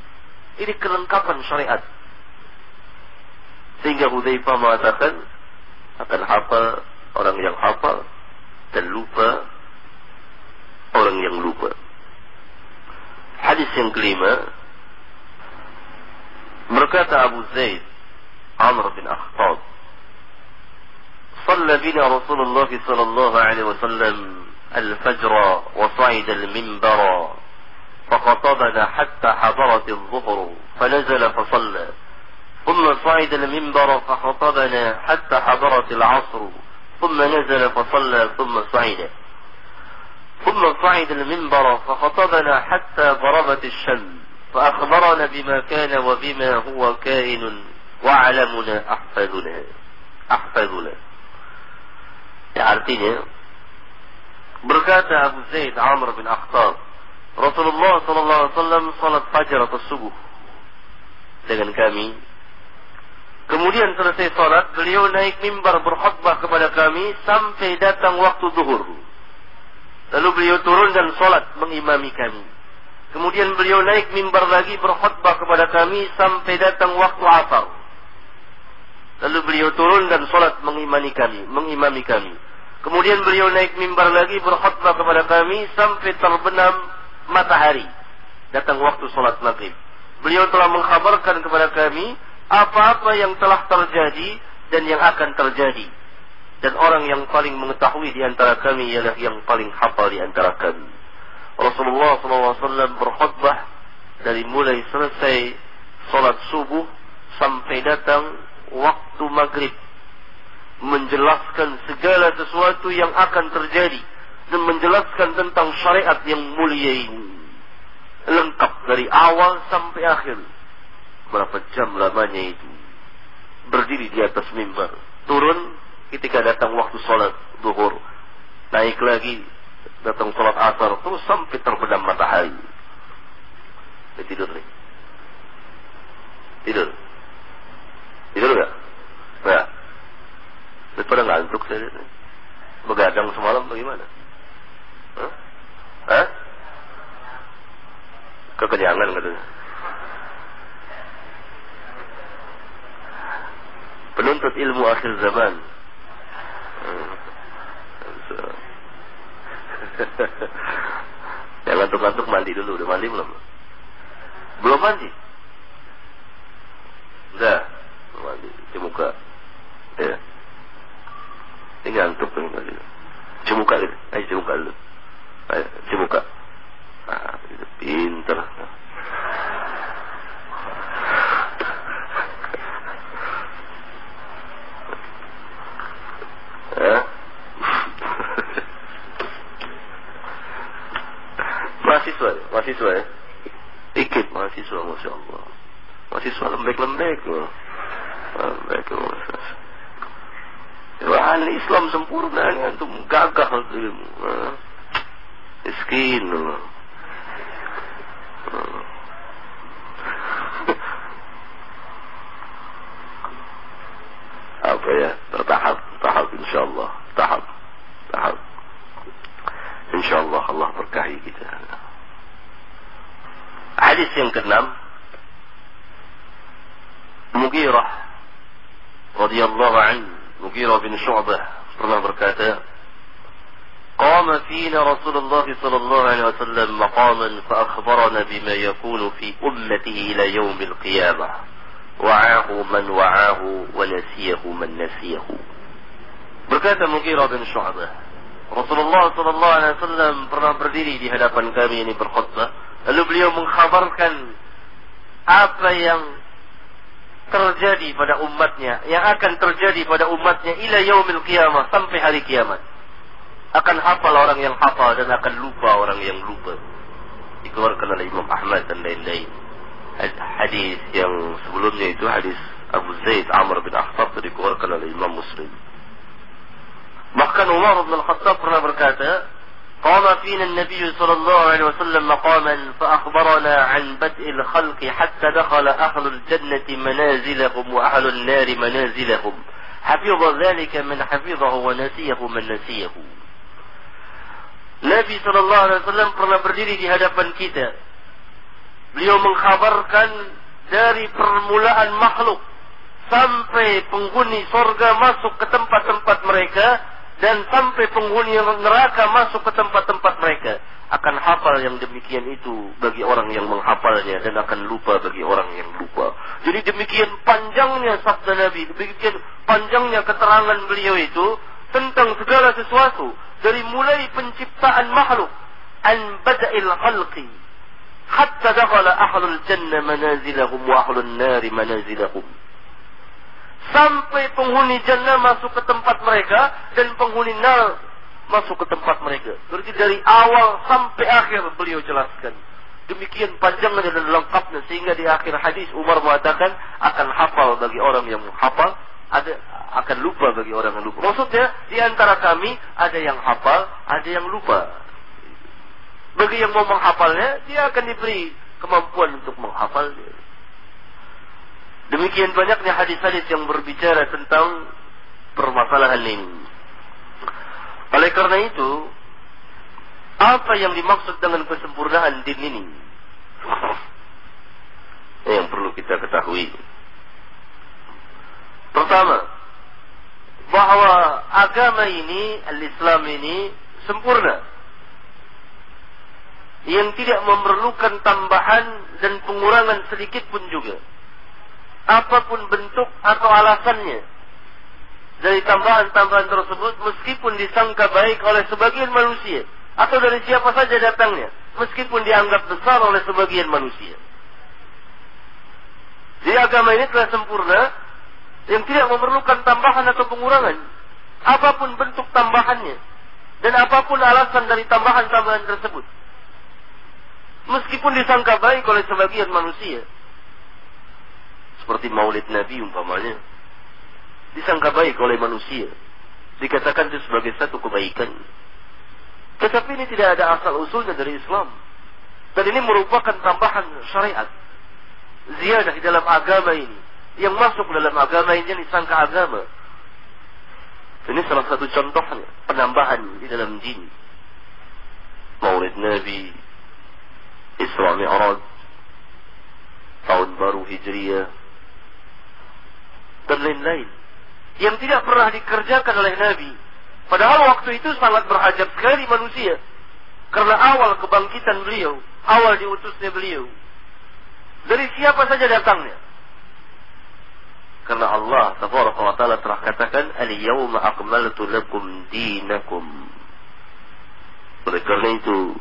Ini kelengkapan syariat. Sehingga Hudzaifah mengatakan akan hafal orang yang hafal dan lupa orang yang lupa. Hadis yang kelima berkata Abu Zaid Amr bin Akhtab صلى بنا رسول الله صلى الله عليه وسلم الفجر وصعد المنبر فخطبنا حتى حضرت الظهر فنزل فصلى. ثم صعد المنبر فخطبنا حتى حضرت العصر ثم نزل فصلى ثم صعد. ثم صعد المنبر فخطبنا حتى ضربت الشمس فأخبرنا بما كان وبما هو كائن وعلمنا أحفادنا أحفادنا ya artinya berkata Abu Zaid Amr bin Rasulullah wasallam salat fajar atau subuh dengan kami Kemudian selesai salat, beliau naik mimbar berkhutbah kepada kami sampai datang waktu zuhur. Lalu beliau turun dan solat mengimami kami. Kemudian beliau naik mimbar lagi berkhutbah kepada kami sampai datang waktu asar. Lalu beliau turun dan solat mengimami kami, mengimami kami. Kemudian beliau naik mimbar lagi berkhutbah kepada kami sampai terbenam matahari. Datang waktu solat maghrib. Beliau telah mengkhabarkan kepada kami apa-apa yang telah terjadi dan yang akan terjadi dan orang yang paling mengetahui di antara kami ialah yang paling hafal di antara kami. Rasulullah SAW berkhutbah dari mulai selesai solat subuh sampai datang waktu maghrib menjelaskan segala sesuatu yang akan terjadi dan menjelaskan tentang syariat yang mulia ini lengkap dari awal sampai akhir. Berapa jam lamanya itu? Berdiri di atas mimbar. Turun ketika datang waktu sholat zuhur naik lagi datang sholat asar. Terus sampai terbenam matahari. Dia tidur nih. Tidur. Tidur nggak? Nggak. Daripada ngantuk saya begadang semalam bagaimana kekenyangan katanya penuntut ilmu akhir zaman Yang ngantuk-ngantuk mandi dulu. Udah mandi belum? Belum mandi? Udah. Mandi. Cuci muka. Ya. Ini ngantuk nih mandi. Cuci gitu. Ayo cuci dulu. Ayo cuci muka. Pinter. mahasiswa ya? Mahasiswa ya? Ikut mahasiswa Masya Allah Mahasiswa lembek-lembek loh Lembek loh Wah, Islam sempurna ini antum gagah ilmu. صلى الله عليه وسلم مقاما فأخبرنا بما يكون في أمته إلى يوم القيامة وعاه من وعاه ونسيه من نسيه berkata Mughirah bin Syu'bah Rasulullah sallallahu alaihi wasallam pernah berdiri di hadapan kami ini berkhutbah Lalu beliau mengkhabarkan apa yang terjadi pada umatnya, yang akan terjadi pada umatnya ila yaumil qiyamah sampai hari kiamat. Akan hafal orang yang hafal dan akan lupa orang yang lupa. Dikeluarkan oleh Imam Ahmad dan lain-lain. Hadis yang sebelumnya itu hadis Abu Zaid Amr bin Ahfad dikeluarkan oleh Imam Muslim. Bahkan Umar bin Al-Khattab pernah berkata, قام فينا النبي صلى الله عليه وسلم مقاما فأخبرنا عن بدء الخلق حتى دخل أهل الجنة منازلهم وأهل النار منازلهم حفظ ذلك من حفظه ونسيه من نسيه Nabi Shallallahu Alaihi Wasallam pernah berdiri di hadapan kita. Beliau mengkhabarkan dari permulaan makhluk sampai penghuni sorga masuk ke tempat-tempat mereka dan sampai penghuni neraka masuk ke tempat-tempat mereka. Akan hafal yang demikian itu bagi orang yang menghafalnya dan akan lupa bagi orang yang lupa. Jadi demikian panjangnya sabda Nabi, demikian panjangnya keterangan beliau itu tentang segala sesuatu dari mulai penciptaan makhluk an bada'il khalqi hatta dakhala ahlul jannah manazilahum wa ahlun nari manazilahum sampai penghuni jannah masuk ke tempat mereka dan penghuni nar masuk ke tempat mereka. Berarti dari awal sampai akhir beliau jelaskan. Demikian panjangnya dan lengkapnya sehingga di akhir hadis Umar mengatakan akan hafal bagi orang yang hafal, ada akan lupa bagi orang yang lupa. Maksudnya di antara kami ada yang hafal, ada yang lupa. Bagi yang mau menghafalnya, dia akan diberi kemampuan untuk menghafal. Demikian banyaknya hadis-hadis yang berbicara tentang permasalahan ini. Oleh karena itu, apa yang dimaksud dengan kesempurnaan din ini? Yang perlu kita ketahui. Pertama, bahwa agama ini, al-Islam ini sempurna. Yang tidak memerlukan tambahan dan pengurangan sedikit pun juga. Apa pun bentuk atau alasannya dari tambahan-tambahan tersebut meskipun disangka baik oleh sebagian manusia atau dari siapa saja datangnya meskipun dianggap besar oleh sebagian manusia. Jadi agama ini telah sempurna yang tidak memerlukan tambahan atau pengurangan apa pun bentuk tambahannya dan apa pun alasan dari tambahan-tambahan tersebut. Meskipun disangka baik oleh sebagian manusia. Seperti maulid Nabi umpamanya disangka baik oleh manusia. Dikatakan itu sebagai satu kebaikan. Tetapi ini tidak ada asal usulnya dari Islam. Dan ini merupakan tambahan syariat. Ziyadah di dalam agama ini. Yang masuk dalam agama ini disangka agama. Ini salah satu contohnya. Penambahan di dalam din. Maulid Nabi. Isra Mi'raj. Tahun baru Hijriyah. Dan lain-lain yang tidak pernah dikerjakan oleh Nabi. Padahal waktu itu sangat berhajat sekali manusia. Karena awal kebangkitan beliau, awal diutusnya beliau. Dari siapa saja datangnya. Karena Allah Taala wa Ta'ala telah katakan, Al-yawma akmaltu lakum dinakum. Oleh karena itu,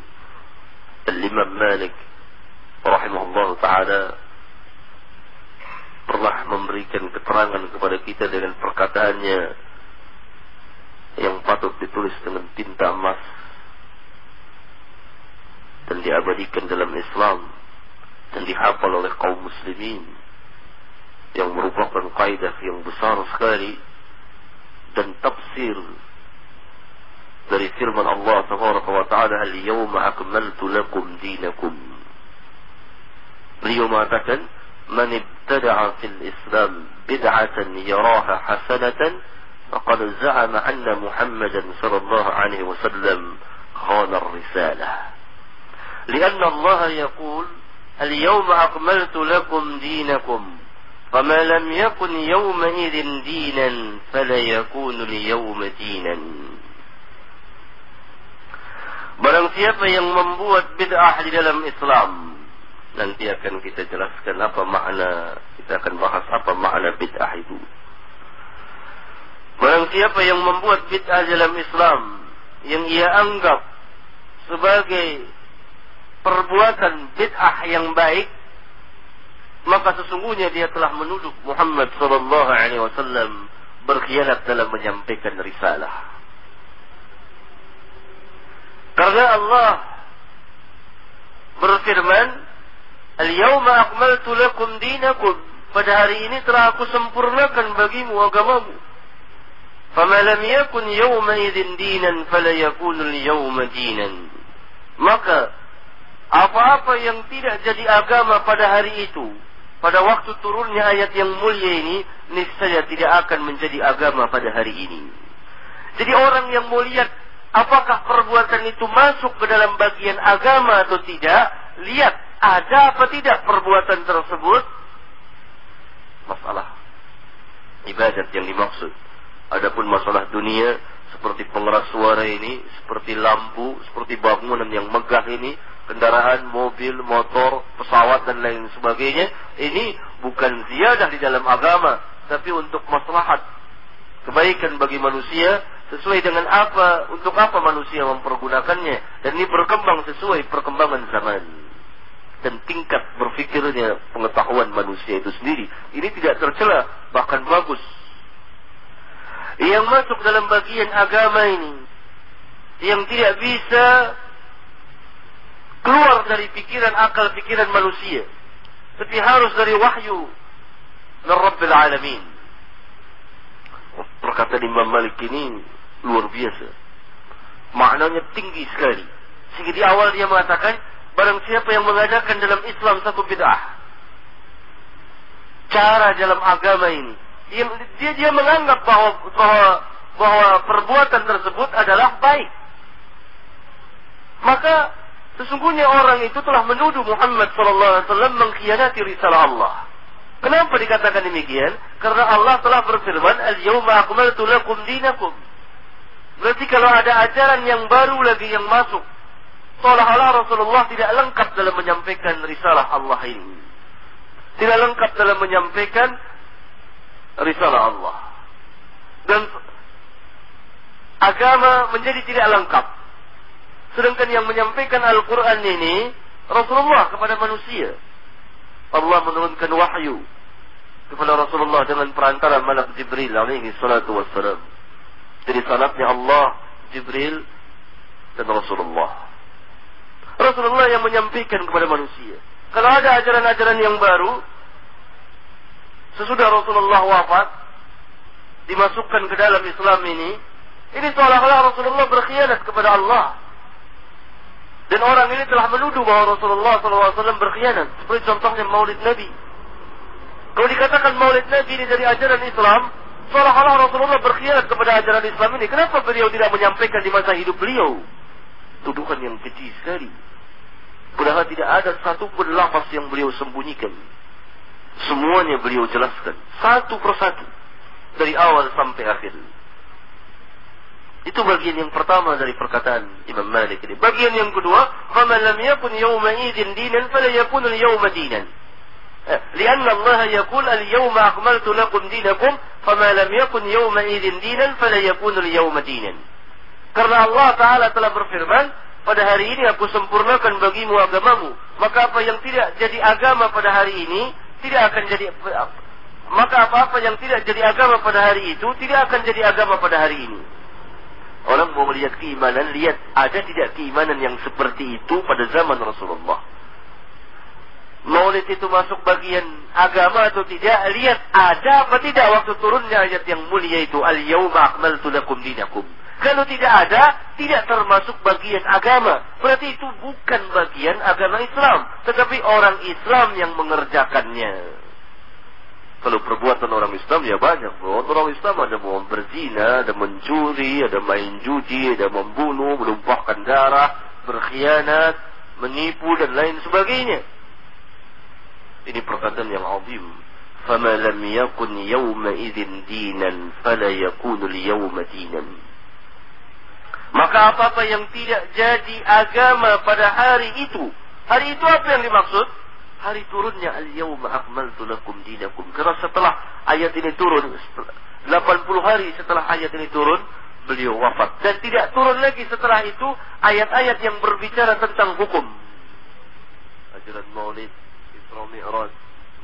Al-Imam Malik, rahimahullah ta'ala, pernah memberikan keterangan kepada kita dengan perkataannya yang patut ditulis dengan tinta emas dan diabadikan dalam Islam dan dihafal oleh kaum muslimin yang merupakan kaidah yang besar sekali dan tafsir dari firman Allah Tabaraka wa Taala al yawma akmaltu lakum dinakum beliau mengatakan man ibtada'a fil islam bid'atan yaraha hasanatan faqad za'ama anna muhammadan sallallahu alaihi wasallam khana ar-risalah لأن الله يقول اليوم أكملت لكم دينكم فما لم يكن يومئذ دينا فلا يكون اليوم دينا Barang siapa yang membuat bid'ah di dalam Islam Nanti akan kita jelaskan apa makna, kita akan bahas apa makna bid'ah itu. Barang siapa yang membuat bid'ah dalam Islam, yang ia anggap sebagai perbuatan bid'ah yang baik, maka sesungguhnya dia telah menuduh Muhammad sallallahu alaihi wasallam berkhianat dalam menyampaikan risalah. Karena Allah berfirman, Al-yawma akmaltu lakum dinakum. Pada hari ini telah aku sempurnakan bagimu agamamu. Yakun yawma idin dinan fala yakunu al-yawma dinan. Maka apa-apa yang tidak jadi agama pada hari itu, pada waktu turunnya ayat yang mulia ini, niscaya tidak akan menjadi agama pada hari ini. Jadi orang yang mau lihat apakah perbuatan itu masuk ke dalam bagian agama atau tidak, lihat ada apa tidak perbuatan tersebut masalah ibadat yang dimaksud. Adapun masalah dunia seperti pengeras suara ini, seperti lampu, seperti bangunan yang megah ini, kendaraan, mobil, motor, pesawat dan lain sebagainya, ini bukan ziyadah di dalam agama, tapi untuk maslahat kebaikan bagi manusia sesuai dengan apa, untuk apa manusia mempergunakannya dan ini berkembang sesuai perkembangan zaman dan tingkat berfikirnya pengetahuan manusia itu sendiri. Ini tidak tercela, bahkan bagus. Yang masuk dalam bagian agama ini, yang tidak bisa keluar dari pikiran akal pikiran manusia, tapi harus dari wahyu dari Rabbil Alamin. Perkataan Imam Malik ini luar biasa. Maknanya tinggi sekali. Sehingga di awal dia mengatakan, Barang siapa yang mengadakan dalam Islam satu bid'ah. Cara dalam agama ini. Dia, dia, dia menganggap bahwa, bahwa, bahwa perbuatan tersebut adalah baik. Maka sesungguhnya orang itu telah menuduh Muhammad SAW mengkhianati risalah Allah. Kenapa dikatakan demikian? Karena Allah telah berfirman, Al-yawma akmaltu lakum dinakum. Berarti kalau ada ajaran yang baru lagi yang masuk, Seolah-olah Rasulullah tidak lengkap dalam menyampaikan risalah Allah ini. Tidak lengkap dalam menyampaikan risalah Allah. Dan agama menjadi tidak lengkap. Sedangkan yang menyampaikan Al-Quran ini Rasulullah kepada manusia. Allah menurunkan wahyu kepada Rasulullah dengan perantara malak Jibril alaihi salatu wassalam. Jadi sanatnya Allah, Jibril, dan Rasulullah. Rasulullah yang menyampaikan kepada manusia. Kalau ada ajaran-ajaran yang baru, sesudah Rasulullah wafat, dimasukkan ke dalam Islam ini, ini seolah-olah Rasulullah berkhianat kepada Allah. Dan orang ini telah menuduh bahwa Rasulullah SAW berkhianat. Seperti contohnya maulid Nabi. Kalau dikatakan maulid Nabi ini dari ajaran Islam, seolah-olah Rasulullah berkhianat kepada ajaran Islam ini. Kenapa beliau tidak menyampaikan di masa hidup beliau? Tuduhan yang keji sekali. Padahal tidak ada satu pun lafaz yang beliau sembunyikan. Semuanya beliau jelaskan. Satu persatu. Dari awal sampai akhir. Itu bagian yang pertama dari perkataan Imam Malik ini. Bagian yang kedua, فَمَنْ لَمْ يَكُنْ يَوْمَ إِذٍ دِينًا فَلَا يَكُنُ الْيَوْمَ دِينًا لأن الله يقول اليوم أكملت لكم دينكم فما لم يكن يومئذ دينا فلا يكون اليوم دينا karena Allah Ta'ala telah berfirman pada hari ini aku sempurnakan bagimu agamamu. Maka apa yang tidak jadi agama pada hari ini, tidak akan jadi maka apa-apa yang tidak jadi agama pada hari itu tidak akan jadi agama pada hari ini. Orang mau melihat keimanan, lihat ada tidak keimanan yang seperti itu pada zaman Rasulullah. Maulid itu masuk bagian agama atau tidak, lihat ada apa tidak waktu turunnya ayat yang mulia itu. Al-yawma akmaltu lakum dinakum. Kalau tidak ada, tidak termasuk bagian agama. Berarti itu bukan bagian agama Islam. Tetapi orang Islam yang mengerjakannya. Kalau perbuatan orang Islam ya banyak. Orang Islam ada mau berzina, ada mencuri, ada main judi, ada membunuh, menumpahkan darah, berkhianat, menipu dan lain sebagainya. Ini perkataan yang azim. فما لم يكن يومئذ دينا فلا يكون اليوم دينا maka apa-apa yang tidak jadi agama pada hari itu. Hari itu apa yang dimaksud? Hari turunnya al-yawma akmaltu lakum dinakum. Karena setelah ayat ini turun, 80 hari setelah ayat ini turun, beliau wafat. Dan tidak turun lagi setelah itu ayat-ayat yang berbicara tentang hukum. Ajaran maulid, Isra Mi'raj,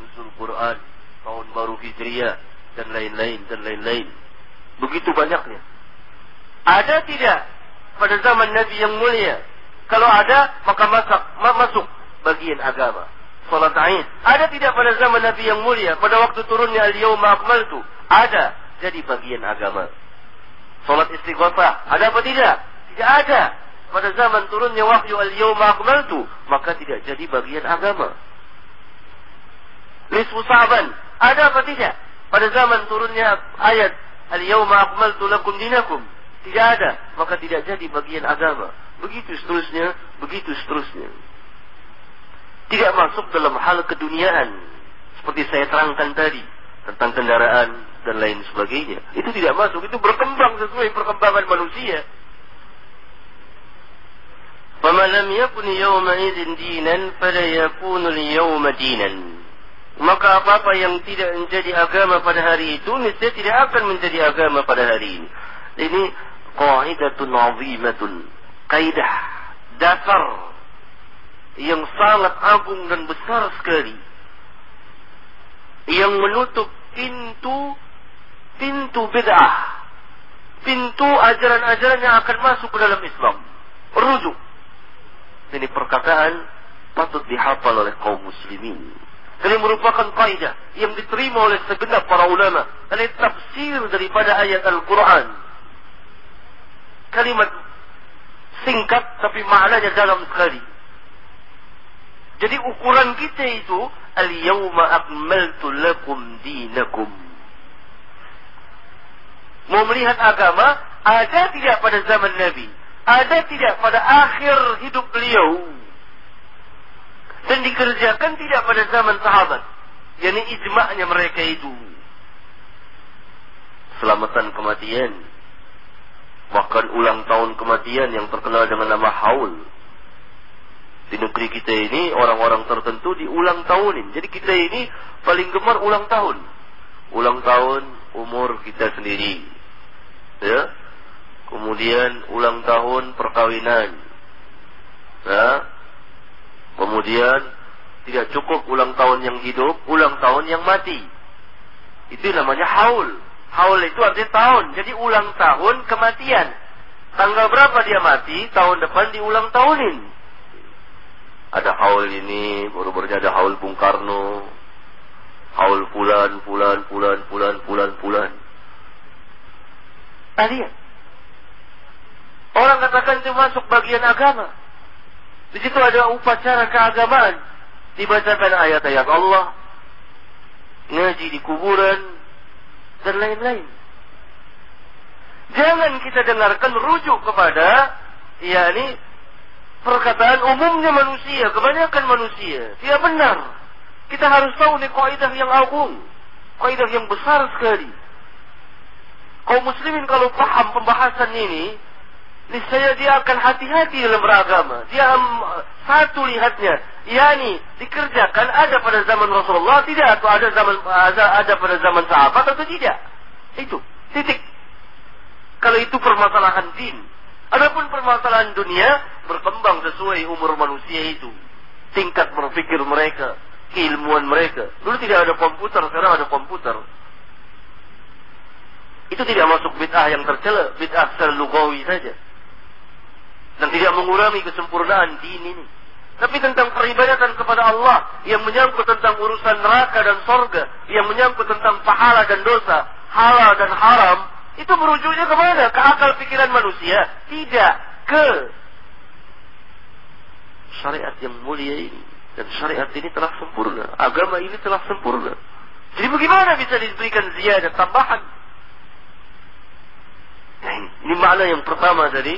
Nuzul Quran, tahun baru Hijriah, dan lain-lain, dan lain-lain. Begitu banyaknya. Ada tidak pada zaman Nabi yang mulia? Kalau ada, maka masak, masuk bagian agama. Salat Aid. Ada tidak pada zaman Nabi yang mulia? Pada waktu turunnya al-yawma akmaltu. Ada. Jadi bagian agama. Salat istighosah. Ada apa tidak? Tidak ada. Pada zaman turunnya wahyu al-yawma akmaltu. Maka tidak jadi bagian agama. Nisfu sahaban. Ada apa tidak? Pada zaman turunnya ayat al-yawma akmaltu lakum dinakum tidak ada, maka tidak jadi bagian agama. Begitu seterusnya, begitu seterusnya Tidak masuk dalam hal keduniaan. Seperti saya terangkan tadi. Tentang kendaraan dan lain sebagainya. Itu tidak masuk. Itu berkembang sesuai perkembangan manusia. فما لم يكن يومئذ دينا فلا يكون اليوم دينا maka apa-apa yang tidak menjadi agama pada hari itu niscaya tidak akan menjadi agama pada hari ini ini qaidatun azimatun kaidah dasar yang sangat agung dan besar sekali yang menutup pintu pintu bid'ah pintu ajaran-ajaran yang akan masuk ke dalam Islam rujuk ini perkataan patut dihafal oleh kaum muslimin. Ini merupakan kaidah yang diterima oleh segenap para ulama. Ini tafsir daripada ayat Al-Quran. Kalimat singkat tapi maknanya dalam sekali. Jadi ukuran kita itu al-yawma akmaltu lakum dinakum. Mau melihat agama ada tidak pada zaman Nabi? ada tidak pada akhir hidup beliau? Dan dikerjakan tidak pada zaman sahabat? Yakni ijma'nya mereka itu. Selamatan kematian. Bahkan ulang tahun kematian yang terkenal dengan nama haul di negeri kita ini orang-orang tertentu diulang tahunin jadi kita ini paling gemar ulang tahun ulang tahun umur kita sendiri ya kemudian ulang tahun perkawinan, ya, kemudian tidak cukup ulang tahun yang hidup, ulang tahun yang mati. Itu namanya haul. Haul itu artinya tahun. Jadi ulang tahun kematian. Tanggal berapa dia mati, tahun depan diulang tahunin. Ada haul ini, baru-baru ada haul Bung Karno. Haul pulan, pulan, pulan, pulan, pulan, pulan. Nah, lihat. Orang katakan itu masuk bagian agama. Di situ ada upacara keagamaan. Dibacakan ayat-ayat Allah. Ngaji di kuburan. Dan lain-lain. Jangan kita dengarkan rujuk kepada yakni perkataan umumnya manusia, kebanyakan manusia. Tidak benar. Kita harus tahu ini kaidah yang agung, kaidah yang besar sekali. Kaum muslimin kalau paham pembahasan ini, niscaya dia akan hati-hati dalam beragama. Dia satu lihatnya, yakni dikerjakan ada pada zaman Rasulullah tidak atau ada zaman ada pada zaman sahabat atau tidak. Itu titik. Kalau itu permasalahan din. Adapun permasalahan dunia berkembang sesuai umur manusia itu. Tingkat berpikir mereka, keilmuan mereka. Dulu tidak ada komputer, sekarang ada komputer. Itu tidak masuk bid'ah yang tercela, bid'ah secara saja dan tidak mengurangi kesempurnaan din ini. Tapi tentang peribadatan kepada Allah yang menyangkut tentang urusan neraka dan sorga, yang menyangkut tentang pahala dan dosa, halal dan haram, itu merujuknya ke mana? Ke akal pikiran manusia? Tidak. Ke syariat yang mulia ini. Dan syariat ini telah sempurna. Agama ini telah sempurna. Jadi bagaimana bisa diberikan ziyadah tambahan? Nah, ini makna yang pertama dari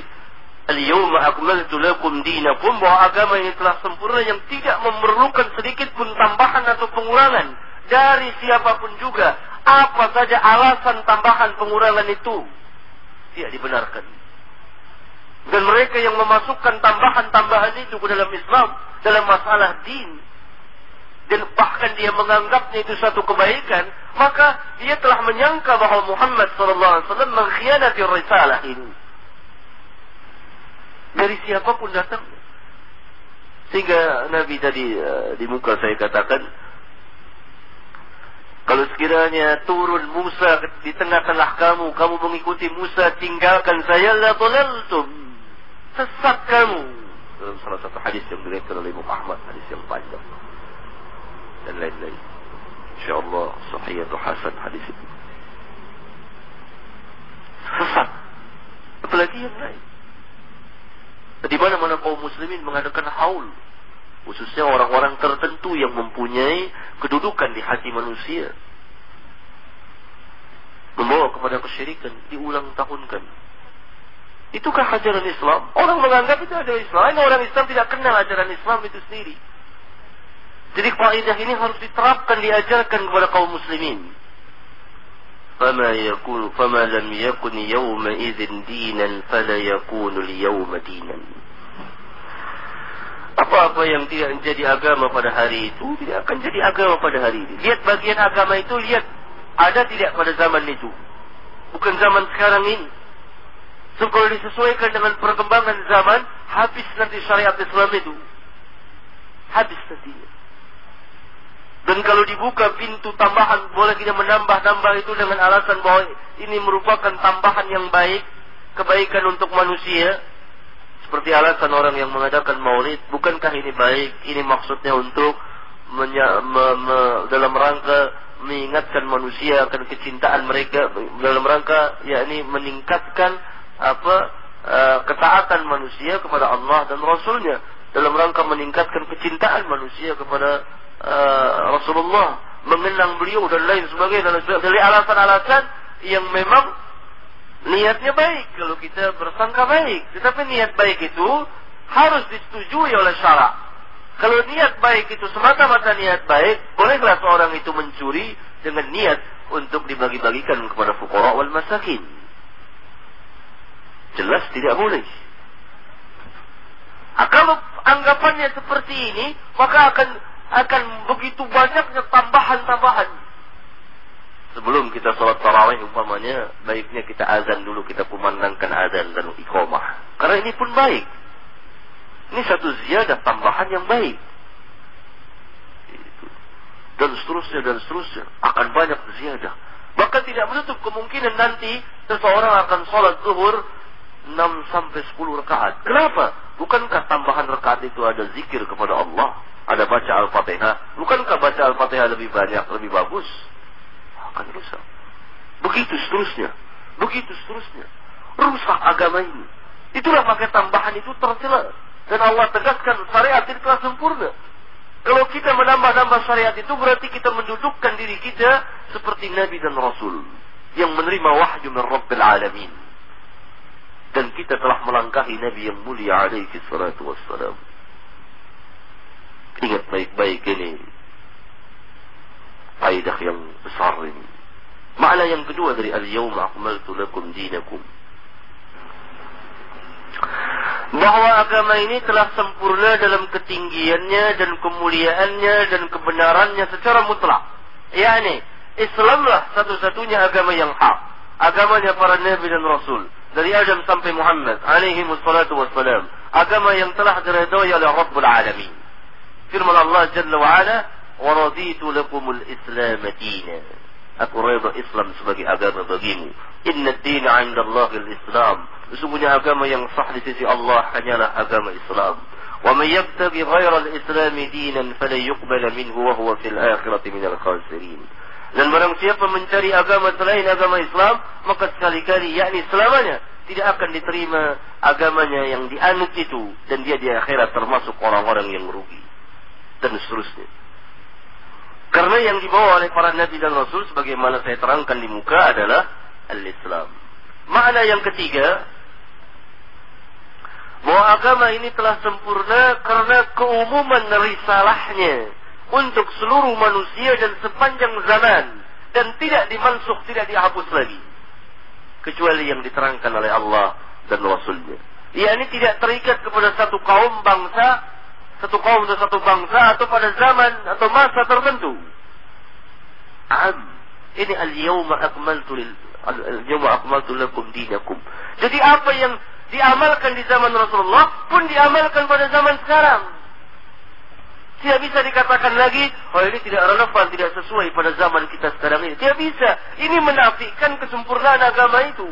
Al-yawma akmaltu lakum dinakum bahwa agama ini telah sempurna yang tidak memerlukan sedikit pun tambahan atau pengurangan dari siapa pun juga. Apa saja alasan tambahan pengurangan itu tidak dibenarkan. Dan mereka yang memasukkan tambahan-tambahan itu ke dalam Islam dalam masalah din dan bahkan dia menganggapnya itu satu kebaikan, maka dia telah menyangka bahwa Muhammad SAW mengkhianati risalah ini dari siapa pun datang. Sehingga Nabi tadi uh, di muka saya katakan, kalau sekiranya turun Musa di tengah-tengah kamu, kamu mengikuti Musa, tinggalkan saya, la tulaltum. Sesat kamu. Dalam salah satu hadis yang diriwayatkan oleh Muhammad, hadis yang panjang. Dan lain-lain. InsyaAllah sahih atau hasan hadis itu. Sesat. Apalagi yang lain. Di mana-mana kaum muslimin mengadakan haul. Khususnya orang-orang tertentu yang mempunyai kedudukan di hati manusia. Membawa kepada kesyirikan, diulang tahunkan. Itukah ajaran Islam? Orang menganggap itu ajaran Islam. Ini orang Islam tidak kenal ajaran Islam itu sendiri. Jadi kaidah ini harus diterapkan, diajarkan kepada kaum muslimin. فما يكون فما لم يكن يومئذ دينا فلا يكون اليوم دينا apa-apa yang tidak menjadi agama pada hari itu tidak akan jadi agama pada hari ini. Lihat bagian agama itu, lihat ada tidak pada zaman itu. Bukan zaman sekarang ini. So, kalau disesuaikan dengan perkembangan zaman, habis nanti syariat Islam itu. Habis nantinya. Dan kalau dibuka pintu tambahan, boleh kita menambah-nambah itu dengan alasan bahwa ini merupakan tambahan yang baik, kebaikan untuk manusia, seperti alasan orang yang mengadakan maulid, bukankah ini baik? Ini maksudnya untuk menya, me, me, dalam rangka mengingatkan manusia akan kecintaan mereka dalam rangka yakni meningkatkan apa uh, ketaatan manusia kepada Allah dan Rasulnya dalam rangka meningkatkan kecintaan manusia kepada uh, Rasulullah mengenang beliau dan lain sebagainya dan dari alasan-alasan yang memang niatnya baik kalau kita bersangka baik. Tetapi niat baik itu harus disetujui oleh syarak. Kalau niat baik itu semata-mata niat baik, bolehlah seorang itu mencuri dengan niat untuk dibagi-bagikan kepada fukara wal masakin. Jelas tidak boleh. Nah, kalau anggapannya seperti ini, maka akan akan begitu banyaknya tambahan-tambahan. Sebelum kita sholat tarawih umpamanya baiknya kita azan dulu kita kumandangkan azan dan iqamah. Karena ini pun baik. Ini satu ziyadah tambahan yang baik. Dan seterusnya dan seterusnya. Akan banyak ziyadah. Bahkan tidak menutup kemungkinan nanti seseorang akan sholat zuhur 6 sampai 10 rakaat kenapa bukankah tambahan rakaat itu ada zikir kepada Allah ada baca al-fatihah bukankah baca al-fatihah lebih banyak lebih bagus akan rusak. Begitu seterusnya. Begitu seterusnya. Rusak agama ini. Itulah maka tambahan itu tercela. Dan Allah tegaskan syariat itu telah sempurna. Kalau kita menambah-nambah syariat itu berarti kita mendudukkan diri kita seperti Nabi dan Rasul. Yang menerima wahyu min Rabbil Alamin. Dan kita telah melangkahi Nabi yang mulia alaihi salatu wassalam. Ingat baik-baik ini Kaidah yang besar ini. Makna yang kedua dari al-yawma akmaltu lakum dinakum. Bahwa agama ini telah sempurna dalam ketinggiannya dan kemuliaannya dan kebenarannya secara mutlak. Yani, Islamlah satu-satunya agama yang hak. Agamanya para nabi dan rasul. Dari Adam sampai Muhammad alaihi wassalatu wassalam. Agama yang telah diredai oleh Rabbul Alamin. Firman Allah Jalla wa'ala, ورضيت لكم الإسلام دينا Aku reda Islam sebagai agama bagimu. Inna dina inda Allah islam Sesungguhnya agama yang sah di sisi Allah hanyalah agama Islam. Wa yabtaghi ghayra al-islam dinan fala yuqbal minhu wa huwa fil akhirati minal khasirin. Dan barang siapa mencari agama selain agama Islam, maka sekali-kali yakni selamanya tidak akan diterima agamanya yang dianut itu dan dia di akhirat termasuk orang-orang yang merugi dan seterusnya. Karena yang dibawa oleh para nabi dan rasul sebagaimana saya terangkan di muka adalah al-Islam. Makna yang ketiga bahwa agama ini telah sempurna karena keumuman risalahnya untuk seluruh manusia dan sepanjang zaman dan tidak dimansuh, tidak dihapus lagi kecuali yang diterangkan oleh Allah dan Rasulnya. Ia ini tidak terikat kepada satu kaum bangsa satu kaum atau satu bangsa atau pada zaman atau masa tertentu. Am. Ini al-yawma akmaltu lil al-yawma akmaltu lakum dinakum. Jadi apa yang diamalkan di zaman Rasulullah pun diamalkan pada zaman sekarang. Tidak bisa dikatakan lagi, oh ini tidak relevan, tidak sesuai pada zaman kita sekarang ini. Tidak bisa. Ini menafikan kesempurnaan agama itu.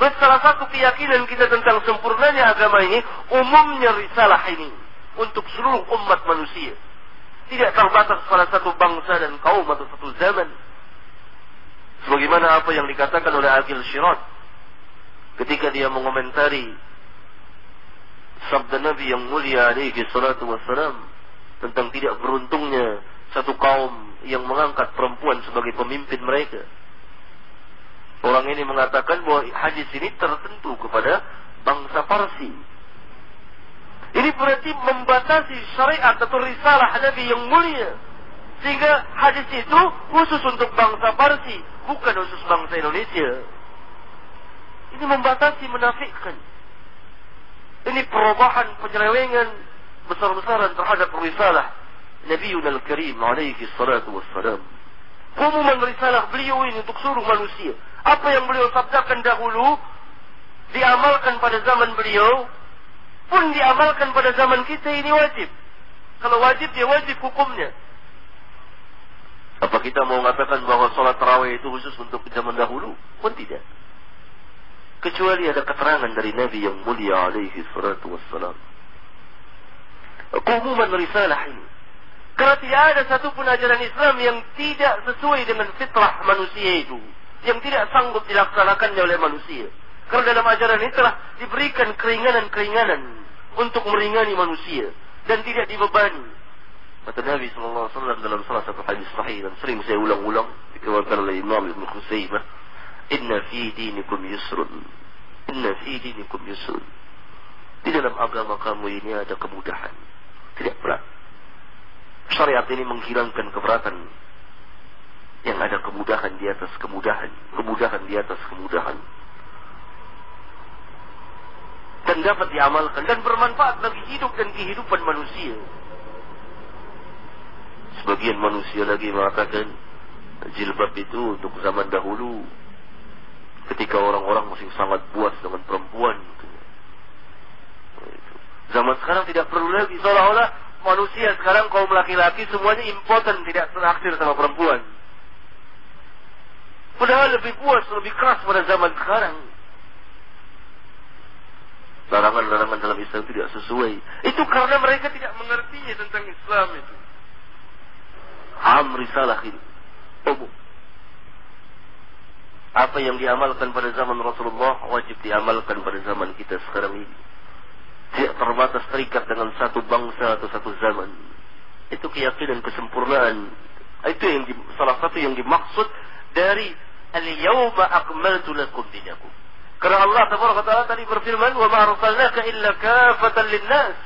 Terus salah satu keyakinan kita tentang sempurnanya agama ini, umumnya risalah ini untuk seluruh umat manusia. Tidak terbatas pada satu bangsa dan kaum atau satu zaman. Sebagaimana apa yang dikatakan oleh Akil Syirat ketika dia mengomentari sabda Nabi yang mulia alaihi salatu wassalam tentang tidak beruntungnya satu kaum yang mengangkat perempuan sebagai pemimpin mereka. Orang ini mengatakan bahwa hadis ini tertentu kepada bangsa Parsi ini berarti membatasi syariat atau risalah Nabi yang mulia. Sehingga hadis itu khusus untuk bangsa Parsi, bukan khusus bangsa Indonesia. Ini membatasi, menafikan. Ini perubahan penyelewengan besar-besaran terhadap risalah Nabi Al-Karim alaihi salatu wassalam. Umuman risalah beliau ini untuk seluruh manusia. Apa yang beliau sabdakan dahulu diamalkan pada zaman beliau pun diamalkan pada zaman kita ini wajib. Kalau wajib dia wajib hukumnya. Apa kita mau mengatakan bahwa sholat tarawih itu khusus untuk zaman dahulu? Pun tidak. Kecuali ada keterangan dari Nabi yang mulia alaihi salatu wassalam. Keumuman risalah ini. Karena tidak ada satupun ajaran Islam yang tidak sesuai dengan fitrah manusia itu. Yang tidak sanggup dilaksanakannya oleh manusia. Karena dalam ajaran ini telah diberikan keringanan-keringanan untuk meringani manusia dan tidak dibebani. Kata Nabi Wasallam dalam salah satu hadis sahih dan sering saya ulang-ulang dikeluarkan oleh Imam Ibn Khusaimah, Inna fi dinikum yusrun. Inna fi dinikum yusrun. Di dalam agama kamu ini ada kemudahan. Tidak berat. Syariat ini menghilangkan keberatan. Yang ada kemudahan di atas kemudahan. Kemudahan di atas kemudahan dan dapat diamalkan dan bermanfaat bagi hidup dan kehidupan manusia. Sebagian manusia lagi mengatakan jilbab itu untuk zaman dahulu ketika orang-orang masih sangat puas dengan perempuan. Zaman sekarang tidak perlu lagi seolah-olah manusia sekarang kaum laki-laki semuanya impoten tidak terakhir sama perempuan. Padahal lebih puas, lebih keras pada zaman sekarang larangan-larangan dalam Islam tidak sesuai. Itu karena mereka tidak mengertinya tentang Islam itu. Am risalah ini. Umum. Apa yang diamalkan pada zaman Rasulullah wajib diamalkan pada zaman kita sekarang ini. Tidak terbatas terikat dengan satu bangsa atau satu zaman. Itu keyakinan kesempurnaan. Itu yang di, salah satu yang dimaksud dari al-yawma akmaltu lakum dinakum. Karena Allah Taala tadi berfirman, "Wa ma arsalnaka illa kafatan linnas."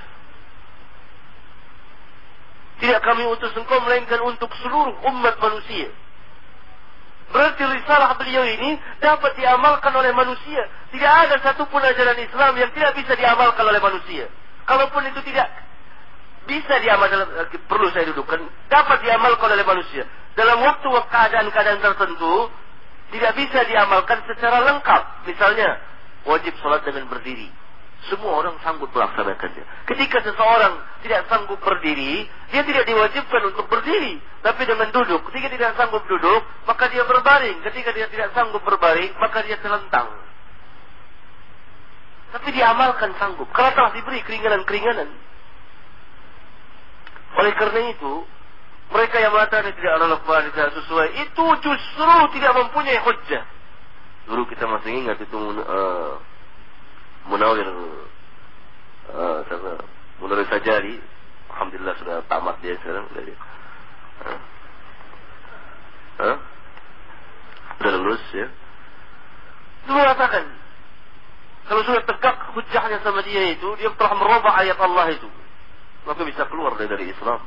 Tidak kami utus engkau melainkan untuk seluruh umat manusia. Berarti risalah beliau ini dapat diamalkan oleh manusia. Tidak ada satupun ajaran Islam yang tidak bisa diamalkan oleh manusia. Kalaupun itu tidak bisa diamalkan, perlu saya dudukkan, dapat diamalkan oleh manusia. Dalam waktu keadaan-keadaan tertentu, tidak bisa diamalkan secara lengkap. Misalnya, wajib sholat dengan berdiri. Semua orang sanggup melaksanakannya. Ketika seseorang tidak sanggup berdiri, dia tidak diwajibkan untuk berdiri. Tapi dengan duduk. Ketika tidak sanggup duduk, maka dia berbaring. Ketika dia tidak sanggup berbaring, maka dia telentang. Tapi diamalkan sanggup. Karena telah diberi keringanan-keringanan. Oleh karena itu, mereka yang mengatakan tidak relevan, tidak sesuai, itu justru tidak mempunyai hujjah. Dulu kita masih ingat itu uh, Munawir uh, Munawir Sajari, Alhamdulillah sudah tamat dia sekarang. Dari, uh, uh, sudah lulus ya. Itu mengatakan, kalau sudah tegak hujahnya sama dia itu, dia telah merubah ayat Allah itu. Maka bisa keluar dari Islam.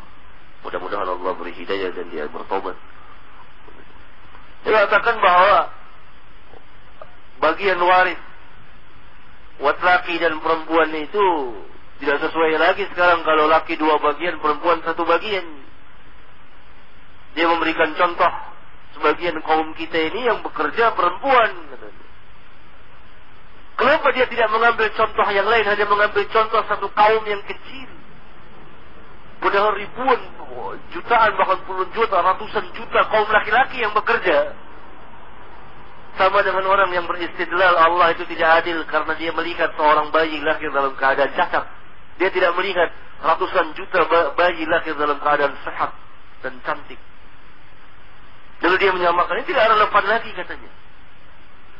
Mudah-mudahan Allah beri hidayah dan dia bertobat. Dia katakan bahwa bagian waris buat laki dan perempuan itu tidak sesuai lagi sekarang kalau laki dua bagian, perempuan satu bagian. Dia memberikan contoh sebagian kaum kita ini yang bekerja perempuan. Kenapa dia tidak mengambil contoh yang lain, hanya mengambil contoh satu kaum yang kecil? Padahal ribuan, jutaan, bahkan puluhan juta, ratusan juta kaum laki-laki yang bekerja. Sama dengan orang yang beristidlal Allah itu tidak adil karena dia melihat seorang bayi lahir dalam keadaan cacat. Dia tidak melihat ratusan juta bayi lahir dalam keadaan sehat dan cantik. Lalu dia menyamakan ini tidak relevan lagi katanya.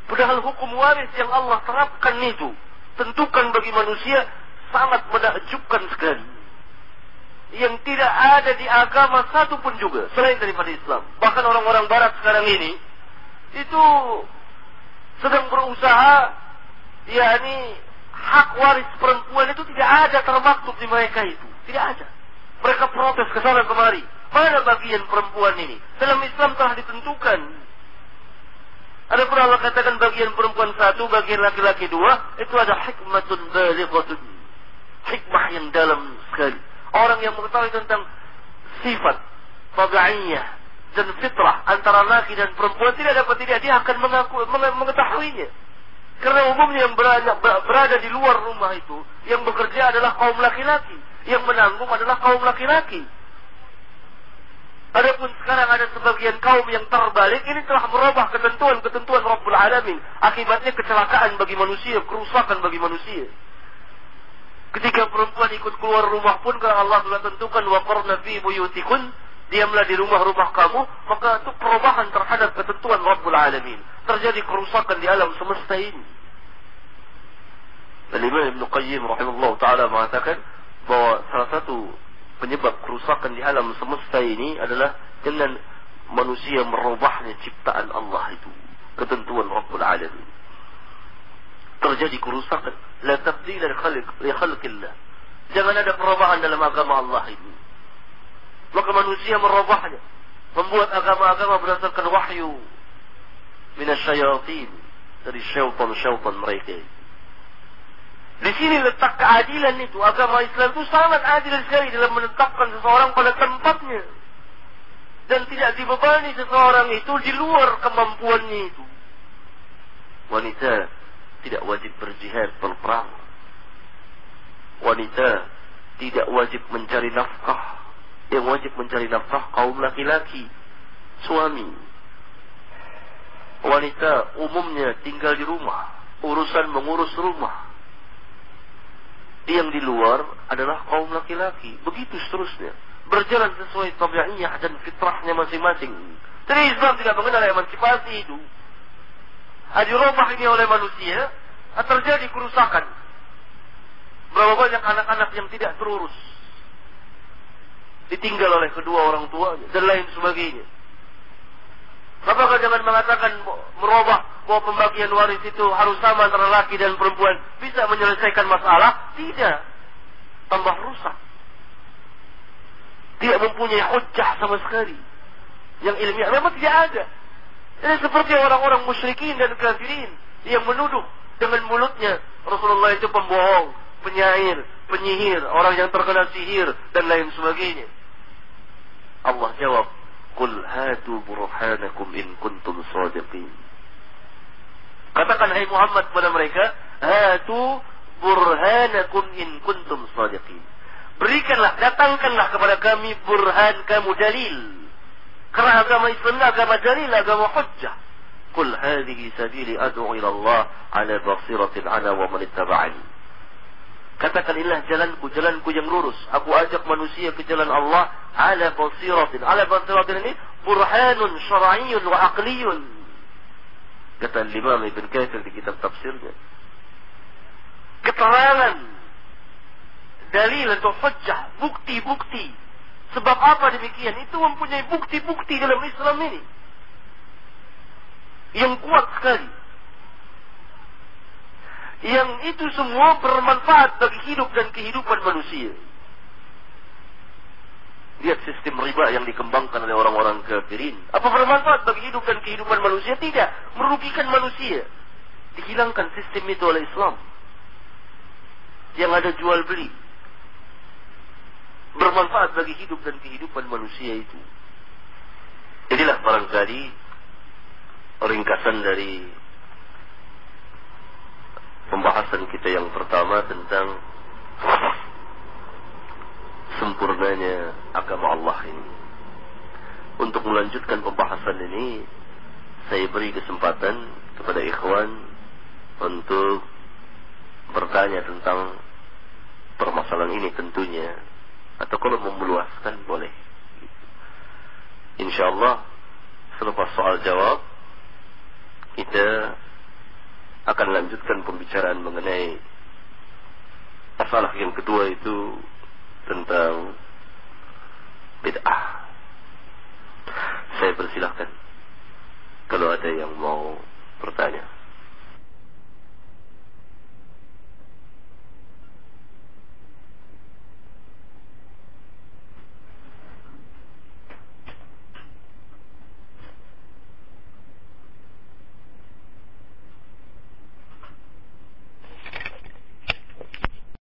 Padahal hukum waris yang Allah terapkan itu tentukan bagi manusia sangat menakjubkan sekali yang tidak ada di agama satupun juga selain daripada Islam. Bahkan orang-orang Barat sekarang ini itu sedang berusaha yakni hak waris perempuan itu tidak ada termaktub di mereka itu. Tidak ada. Mereka protes ke sana kemari. Mana bagian perempuan ini? Dalam Islam telah ditentukan. Ada pun Allah katakan bagian perempuan satu, bagian laki-laki dua. Itu ada hikmatun balighatun. Hikmah yang dalam sekali. Orang yang mengetahui tentang sifat, tabi'iyah, dan fitrah antara laki dan perempuan tidak dapat tidak dia akan mengaku, mengetahuinya. Karena umumnya yang berada, berada di luar rumah itu yang bekerja adalah kaum laki-laki, yang menanggung adalah kaum laki-laki. Adapun sekarang ada sebagian kaum yang terbalik ini telah merubah ketentuan-ketentuan Rabbul Alamin. Akibatnya kecelakaan bagi manusia, kerusakan bagi manusia. Ketika perempuan ikut keluar rumah pun karena Allah telah tentukan wa qarna fi buyutikun diamlah di rumah-rumah kamu, maka itu perubahan terhadap ketentuan Rabbul Alamin. Terjadi kerusakan di alam semesta ini. Dan Imam Ibn Qayyim rahimahullah ta'ala mengatakan bahwa salah satu penyebab kerusakan di alam semesta ini adalah dengan manusia merubahnya ciptaan Allah itu. Ketentuan Rabbul Alamin. Terjadi kerusakan. La tabdila li khalqillah. Jangan ada perubahan dalam agama Allah ini maka manusia merubahnya membuat agama-agama berdasarkan wahyu. Minasyayatin dari syaitan-syaitan mereka. Di sini letak keadilan itu. Agama Islam itu sangat adil sekali dalam menetapkan seseorang pada tempatnya. Dan tidak dibebani seseorang itu di luar kemampuannya itu. Wanita tidak wajib berjihad berperang. Wanita tidak wajib mencari nafkah yang wajib mencari nafkah kaum laki-laki, suami. Wanita umumnya tinggal di rumah, urusan mengurus rumah. Yang di luar adalah kaum laki-laki. Begitu seterusnya. Berjalan sesuai tabi'iyah dan fitrahnya masing-masing. Jadi Islam tidak mengenal emansipasi itu. Adi rumah ini oleh manusia, terjadi kerusakan. Berapa banyak anak-anak yang tidak terurus ditinggal oleh kedua orang tuanya dan lain sebagainya. Apakah jangan mengatakan merubah bahwa pembagian waris itu harus sama antara laki dan perempuan bisa menyelesaikan masalah? Tidak. Tambah rusak. Tidak mempunyai hujah sama sekali. Yang ilmiah memang tidak ada. Ini seperti orang-orang musyrikin dan kafirin yang menuduh dengan mulutnya Rasulullah itu pembohong, penyair, penyihir, orang yang terkena sihir dan lain sebagainya. Allah jawab, "Qul hatu burhanakum in kuntum shadiqin." Katakan hai Muhammad kepada mereka, "Hatu burhanakum in kuntum shadiqin." Berikanlah, datangkanlah kepada kami burhan kamu dalil. Karena agama Islam agama dalil, agama hujjah. Qul hadhihi sabili ad'u ila Allah ala basiratin ana wa man ittaba'ani. Katakan inilah jalanku, jalanku yang lurus. Aku ajak manusia ke jalan Allah ala basiratin. Ala basiratin ini burhanun wa aqliyun. Kata Imam Ibn Kathir di kitab tafsirnya. Keterangan dalil atau hujjah, bukti-bukti. Sebab apa demikian? Itu mempunyai bukti-bukti dalam Islam ini. Yang kuat sekali yang itu semua bermanfaat bagi hidup dan kehidupan manusia. Lihat sistem riba yang dikembangkan oleh orang-orang kafirin. Apa bermanfaat bagi hidup dan kehidupan manusia? Tidak. Merugikan manusia. Dihilangkan sistem itu oleh Islam. Yang ada jual beli. Bermanfaat bagi hidup dan kehidupan manusia itu. Inilah barangkali ringkasan dari pembahasan kita yang pertama tentang sempurnanya agama Allah ini. Untuk melanjutkan pembahasan ini, saya beri kesempatan kepada ikhwan untuk bertanya tentang permasalahan ini tentunya. Atau kalau mau meluaskan boleh. Insya Allah selepas soal jawab kita akan lanjutkan pembicaraan mengenai masalah yang kedua itu tentang bid'ah. Saya persilahkan kalau ada yang mau bertanya.